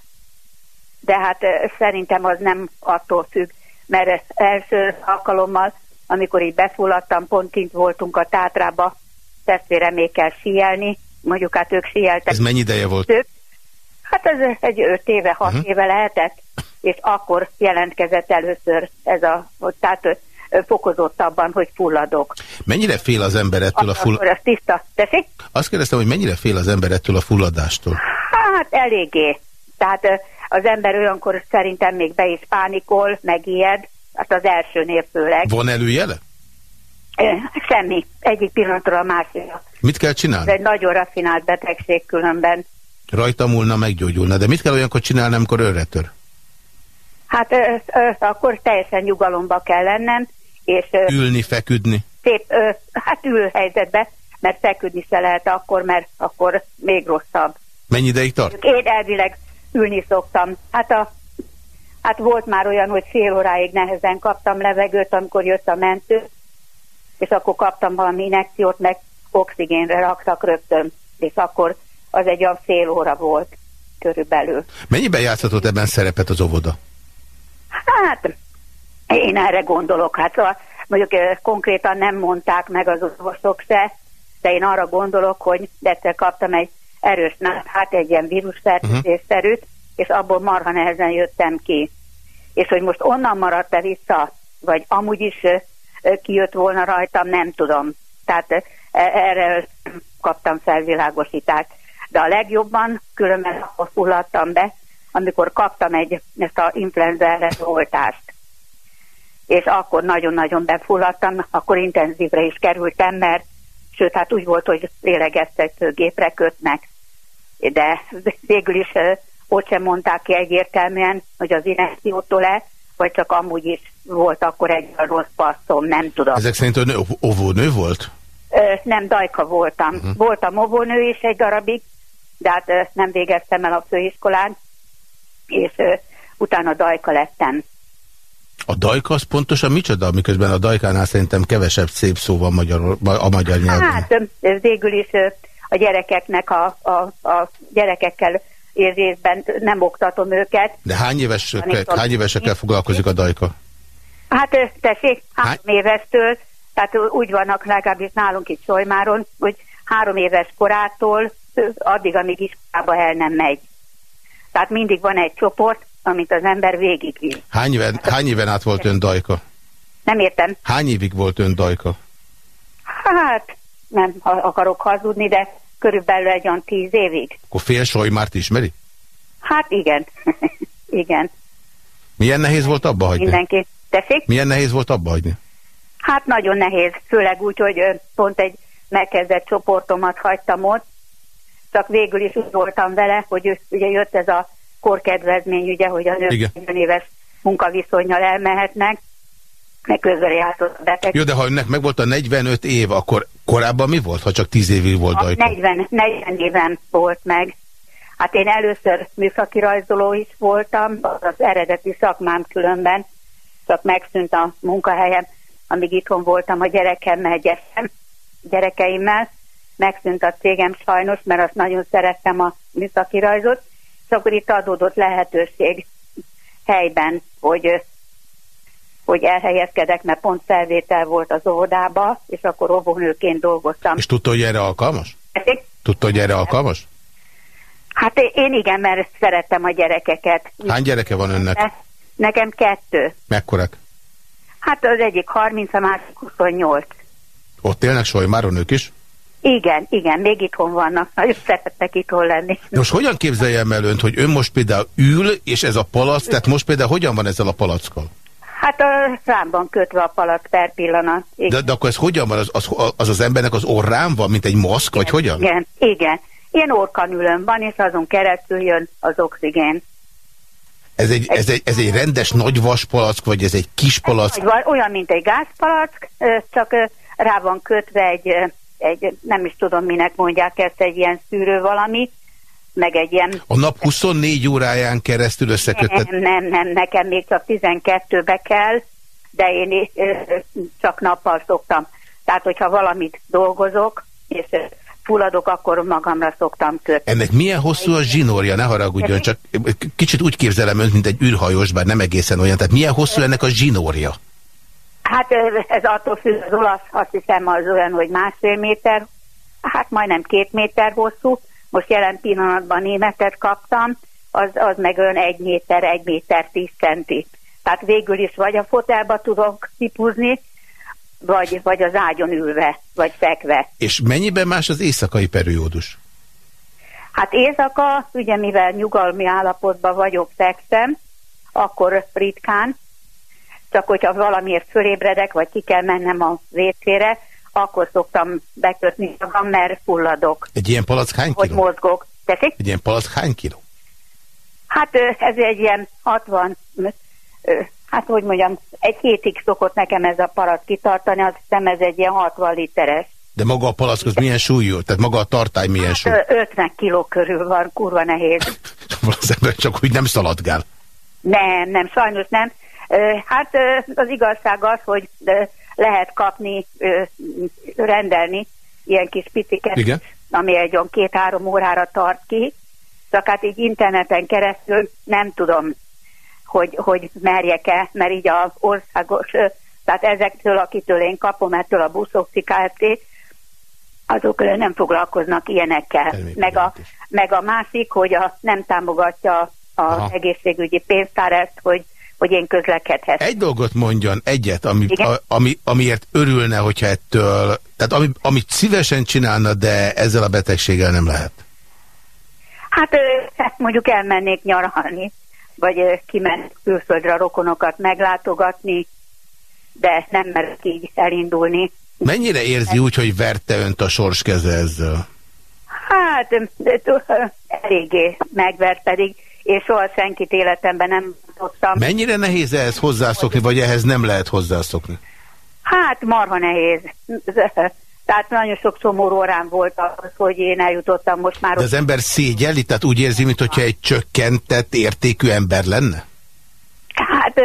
de hát szerintem az nem attól függ, mert első alkalommal, amikor így befulladtam, pont kint voltunk a Tátrába, testvéremékkel síelni, mondjuk hát ők síeltek. Ez mennyi ideje volt? Hát ez egy öt éve, hat uh-huh. éve lehetett, és akkor jelentkezett először ez a, tehát fokozottabban, hogy fulladok. Mennyire fél az ember ettől a fulladástól? Akkor az tiszta. Tessék? Azt kérdeztem, hogy mennyire fél az ember ettől a fulladástól? Hát eléggé. Tehát az ember olyankor szerintem még be is pánikol, megijed, hát az elsőnél főleg. Van előjele? Semmi. Egyik pillanatról a másikra. Mit kell csinálni? Ez egy nagyon raffinált betegség különben. Rajta múlna, meggyógyulna. De mit kell olyankor csinálni, amikor őre tör? Hát ö, ö, akkor teljesen nyugalomba kell lennem. És, ö, Ülni, feküdni? Szép, ö, hát ül helyzetbe, mert feküdni se lehet akkor, mert akkor még rosszabb. Mennyi ideig tart? Én elvileg ülni szoktam. Hát, a, hát volt már olyan, hogy fél óráig nehezen kaptam levegőt, amikor jött a mentő, és akkor kaptam valami inekciót, meg oxigénre raktak rögtön, és akkor az egy olyan fél óra volt körülbelül. Mennyiben játszhatott ebben szerepet az óvoda? Hát, én erre gondolok. Hát szóval mondjuk konkrétan nem mondták meg az orvosok se, de én arra gondolok, hogy egyszer kaptam egy erős hát egy ilyen vírusfertőzésszerűt, uh-huh. és abból marha nehezen jöttem ki. És hogy most onnan maradt-e vissza, vagy amúgy is kijött volna rajtam, nem tudom. Tehát erre kaptam felvilágosítást. De a legjobban különben akkor fulladtam be, amikor kaptam egy, ezt a influenza oltást. És akkor nagyon-nagyon befulladtam, akkor intenzívre is kerültem, mert sőt, hát úgy volt, hogy lélegeztető gépre kötnek. De végül is ott sem mondták ki egyértelműen, hogy az inekciótól-e, vagy csak amúgy is volt akkor egy rossz passzom, nem tudom. Ezek szerint ön óvónő volt? Ö, nem, dajka voltam. Uh-huh. Voltam óvónő is egy darabig, de hát nem végeztem el a főiskolán, és utána dajka lettem. A dajka az pontosan micsoda, miközben a dajkánál szerintem kevesebb szép szó van magyar, a magyar nyelven. Hát végül is a gyerekeknek a, a, a gyerekekkel részben nem oktatom őket. De hány, éves, hány évesekkel foglalkozik a dajka? Hát tessék, három hány? évestől, tehát úgy vannak legalábbis nálunk itt Solymáron, hogy három éves korától addig, amíg iskolába el nem megy. Tehát mindig van egy csoport, amit az ember végigvisz. Hány, éven, hány éven át volt ön dajka? Nem értem. Hány évig volt ön dajka? Hát, nem akarok hazudni, de körülbelül egy olyan tíz évig. Akkor fél Solymárt ismeri? Hát igen. *laughs* igen. Milyen nehéz volt abba hagyni? Mindenki. Tessék? Milyen nehéz volt abba hagyni? Hát nagyon nehéz, főleg úgy, hogy pont egy megkezdett csoportomat hagytam ott, csak végül is úgy voltam vele, hogy ugye jött ez a korkedvezmény, ugye, hogy a nők 40 éves munkaviszonyjal elmehetnek, meg közben játszott a beteg. Jó, de ha önnek meg volt a 45 év, akkor korábban mi volt, ha csak 10 évig volt a 40, 40 éven volt meg. Hát én először műszaki rajzoló is voltam, az eredeti szakmám különben, csak megszűnt a munkahelyem, amíg itthon voltam a gyerekemmel, gyeszem, gyerekeimmel, megszűnt a cégem sajnos, mert azt nagyon szerettem a műszaki rajzot, és akkor itt adódott lehetőség helyben, hogy hogy elhelyezkedek, mert pont felvétel volt az óvodába, és akkor óvónőként dolgoztam. És tudta, hogy erre alkalmas? Tudta, hogy erre alkalmas? Hát én igen, mert szerettem a gyerekeket. Hány gyereke van önnek? Nekem kettő. Mekkorek? Hát az egyik 30, a másik 28. Ott élnek Solymáron ők is? Igen, igen, még itthon vannak, nagyon szerettek itthon lenni. Most hogyan képzeljem el önt, hogy ön most például ül, és ez a palac, tehát most például hogyan van ezzel a palackkal? Hát a számban kötve a palac per pillanat. De, de akkor ez hogyan van? Az az, az az embernek az orrán van, mint egy maszk, vagy hogyan? Igen, igen. Ilyen orkanülön van, és azon keresztül jön az oxigén. Ez egy, ez egy, ez egy rendes nagy vaspalack, vagy ez egy kis palack? Ez olyan, mint egy gázpalack, csak rá van kötve egy, egy, nem is tudom minek mondják ezt, egy ilyen szűrő valami, meg egy ilyen... A nap 24 óráján keresztül összeköttet? Nem, nem, nem, nekem még csak 12-be kell, de én csak nappal szoktam. Tehát, hogyha valamit dolgozok, és fulladok, akkor magamra szoktam kötni. Ennek milyen hosszú a zsinórja, ne haragudjon, csak kicsit úgy képzelem önt, mint egy űrhajós, bár nem egészen olyan. Tehát milyen hosszú ennek a zsinórja? Hát ez attól függ, az olasz azt hiszem az olyan, hogy másfél méter, hát majdnem két méter hosszú. Most jelen pillanatban németet kaptam, az, az meg olyan egy méter, egy méter tíz centi. Tehát végül is vagy a fotelba tudok tipuzni, vagy, vagy az ágyon ülve, vagy fekve. És mennyiben más az éjszakai periódus? Hát éjszaka, ugye mivel nyugalmi állapotban vagyok, fekszem, akkor ritkán, csak hogyha valamiért fölébredek, vagy ki kell mennem a vécére, akkor szoktam bekötni magam, mert fulladok. Egy ilyen palack hány kiló? Hogy mozgok. Teszik? Egy ilyen palack hány kiló? Hát ez egy ilyen 60, hát hogy mondjam, egy hétig szokott nekem ez a palack kitartani, azt hiszem ez egy ilyen 60 literes. De maga a palack az milyen súlyú? Tehát maga a tartály milyen hát, súly? 50 kiló körül van, kurva nehéz. *laughs* az ember csak úgy nem szaladgál. Nem, nem, sajnos nem. Hát az igazság az, hogy lehet kapni, rendelni ilyen kis piciket, Igen? ami egy olyan két-három órára tart ki, csak hát így interneten keresztül nem tudom, hogy, hogy merjek-e, mert így az országos, tehát ezektől, akitől én kapom, ettől a buszoxi Kft., azok nem foglalkoznak ilyenekkel. Meg a, meg a másik, hogy a, nem támogatja az Aha. egészségügyi pénztár ezt, hogy hogy én közlekedhetek. Egy dolgot mondjon, egyet, ami, a, ami, amiért örülne, hogyha ettől, tehát ami, amit szívesen csinálna, de ezzel a betegséggel nem lehet. Hát, hát mondjuk elmennék nyaralni, vagy kimennék külföldre a rokonokat meglátogatni, de nem merek így elindulni. Mennyire érzi úgy, hogy verte önt a sorskeze ezzel? Hát eléggé megvert pedig, és soha senkit életemben nem tudtam. Mennyire nehéz ehhez hozzászokni, vagy ehhez nem lehet hozzászokni? Hát marha nehéz. *laughs* Tehát nagyon sok szomorú órán volt az, hogy én eljutottam most már. De az ember szégyeli, tehát úgy érzi, mintha egy csökkentett értékű ember lenne? Hát,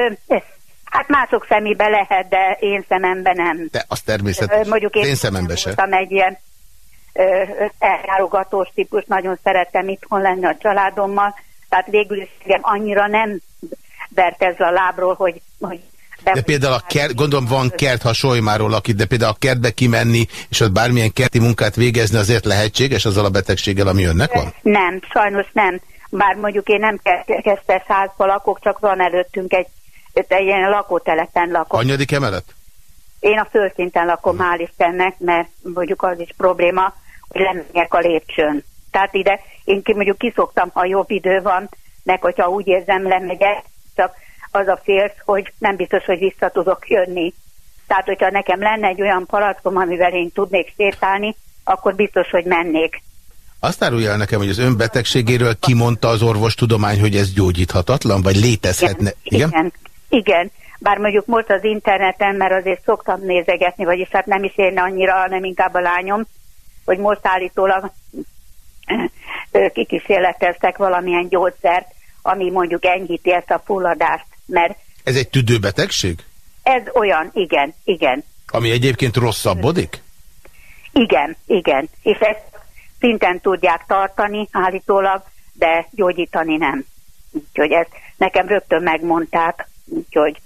hát mások szemébe lehet, de én szememben nem. De az természetes. Mondjuk én, én szemembe se. egy ilyen eljárogatós típus, nagyon szerettem itthon lenni a családommal, tehát végül is igen, annyira nem vert ez a lábról, hogy, hogy de például a kert, gondolom van kert, ha Solymáról lakít, de például a kertbe kimenni, és ott bármilyen kerti munkát végezni, azért lehetséges azzal a betegséggel, ami önnek van? Nem, sajnos nem. Bár mondjuk én nem kezdte százba lakok, csak van előttünk egy, egy ilyen lakótelepen lakok. Anyadik emelet? Én a földszinten lakom, hál' Istennek, mert mondjuk az is probléma, hogy lemegyek a lépcsőn. Tehát ide én ki, mondjuk kiszoktam, ha jobb idő van, meg hogyha úgy érzem, lemegyek, csak az a félsz, hogy nem biztos, hogy vissza tudok jönni. Tehát, hogyha nekem lenne egy olyan palackom, amivel én tudnék sétálni, akkor biztos, hogy mennék. Azt árulja el nekem, hogy az ön betegségéről kimondta az orvostudomány, hogy ez gyógyíthatatlan, vagy létezhetne. Igen? Igen, igen. Bár mondjuk most az interneten, mert azért szoktam nézegetni, vagyis hát nem is én annyira, hanem inkább a lányom, hogy most állítólag kikísérleteztek valamilyen gyógyszert, ami mondjuk enyhíti ezt a fulladást, mert... Ez egy tüdőbetegség? Ez olyan, igen, igen. Ami egyébként rosszabbodik? Igen, igen. És ezt szinten tudják tartani állítólag, de gyógyítani nem. Úgyhogy ezt nekem rögtön megmondták, úgyhogy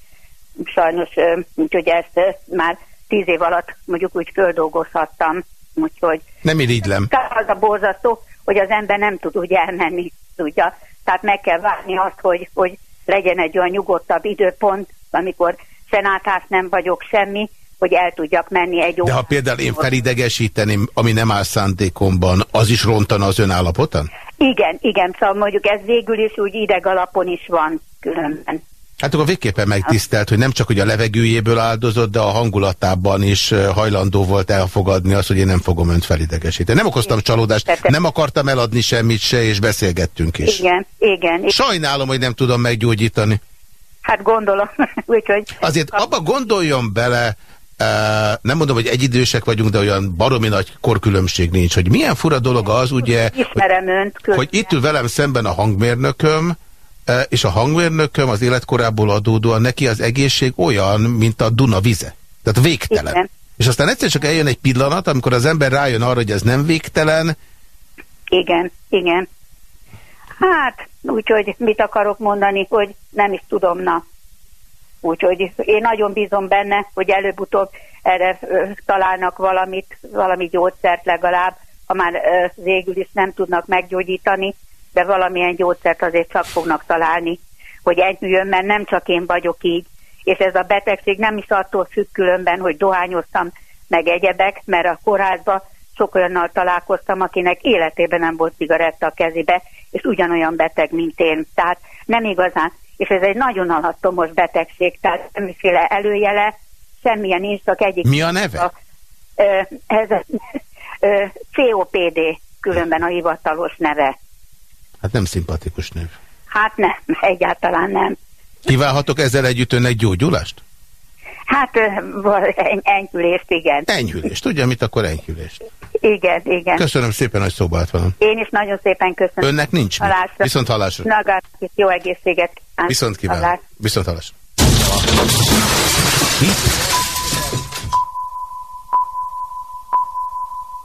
sajnos úgyhogy ezt már tíz év alatt mondjuk úgy földolgozhattam, úgyhogy... Nem irigylem. Az a borzasztó, hogy az ember nem tud úgy elmenni, tudja. Tehát meg kell várni azt, hogy, hogy legyen egy olyan nyugodtabb időpont, amikor senátás nem vagyok semmi, hogy el tudjak menni egy De ha például én felidegesíteném, ami nem áll szándékomban, az is rontana az ön állapotán? Igen, igen, szóval mondjuk ez végül is úgy ideg alapon is van különben. Hát akkor végképpen megtisztelt, hogy nem csak hogy a levegőjéből áldozott, de a hangulatában is hajlandó volt elfogadni azt, hogy én nem fogom önt felidegesíteni. Nem okoztam csalódást, nem akartam eladni semmit se, és beszélgettünk is. Igen, igen. Sajnálom, hogy nem tudom meggyógyítani. Hát gondolom, *laughs* úgyhogy... Azért abba gondoljon bele, nem mondom, hogy egyidősek vagyunk, de olyan baromi nagy korkülönbség nincs, hogy milyen fura dolog az, ugye, hogy, önt, hogy itt ül velem szemben a hangmérnököm, és a hangmérnököm az életkorából adódóan neki az egészség olyan, mint a Duna vize. Tehát végtelen. Igen. És aztán egyszer csak eljön egy pillanat, amikor az ember rájön arra, hogy ez nem végtelen. Igen, igen. Hát, úgyhogy mit akarok mondani, hogy nem is tudom, na. Úgyhogy én nagyon bízom benne, hogy előbb-utóbb erre találnak valamit, valami gyógyszert legalább, ha már végül is nem tudnak meggyógyítani, de valamilyen gyógyszert azért csak fognak találni, hogy enyhüljön, mert nem csak én vagyok így, és ez a betegség nem is attól függ különben, hogy dohányoztam meg egyebek, mert a kórházba sok olyannal találkoztam, akinek életében nem volt cigaretta a kezébe, és ugyanolyan beteg, mint én. Tehát nem igazán. És ez egy nagyon alattomos betegség, tehát semmiféle előjele, semmilyen nincs, csak egyik... Mi a neve? A, ö, ez ö, COPD különben a hivatalos neve. Hát nem szimpatikus név. Hát nem, *laughs* egyáltalán nem. Kívánhatok ezzel együtt önnek gyógyulást? Hát enyhülést, igen. Enyhülést, tudja mit akkor enyhülést? Igen, igen. Köszönöm szépen, hogy szóba állt velem. Én is nagyon szépen köszönöm. Önnek nincs Hallásra. Viszont hallásra. Nagát, jó egészséget. Viszont kívánok. Viszont hallásra.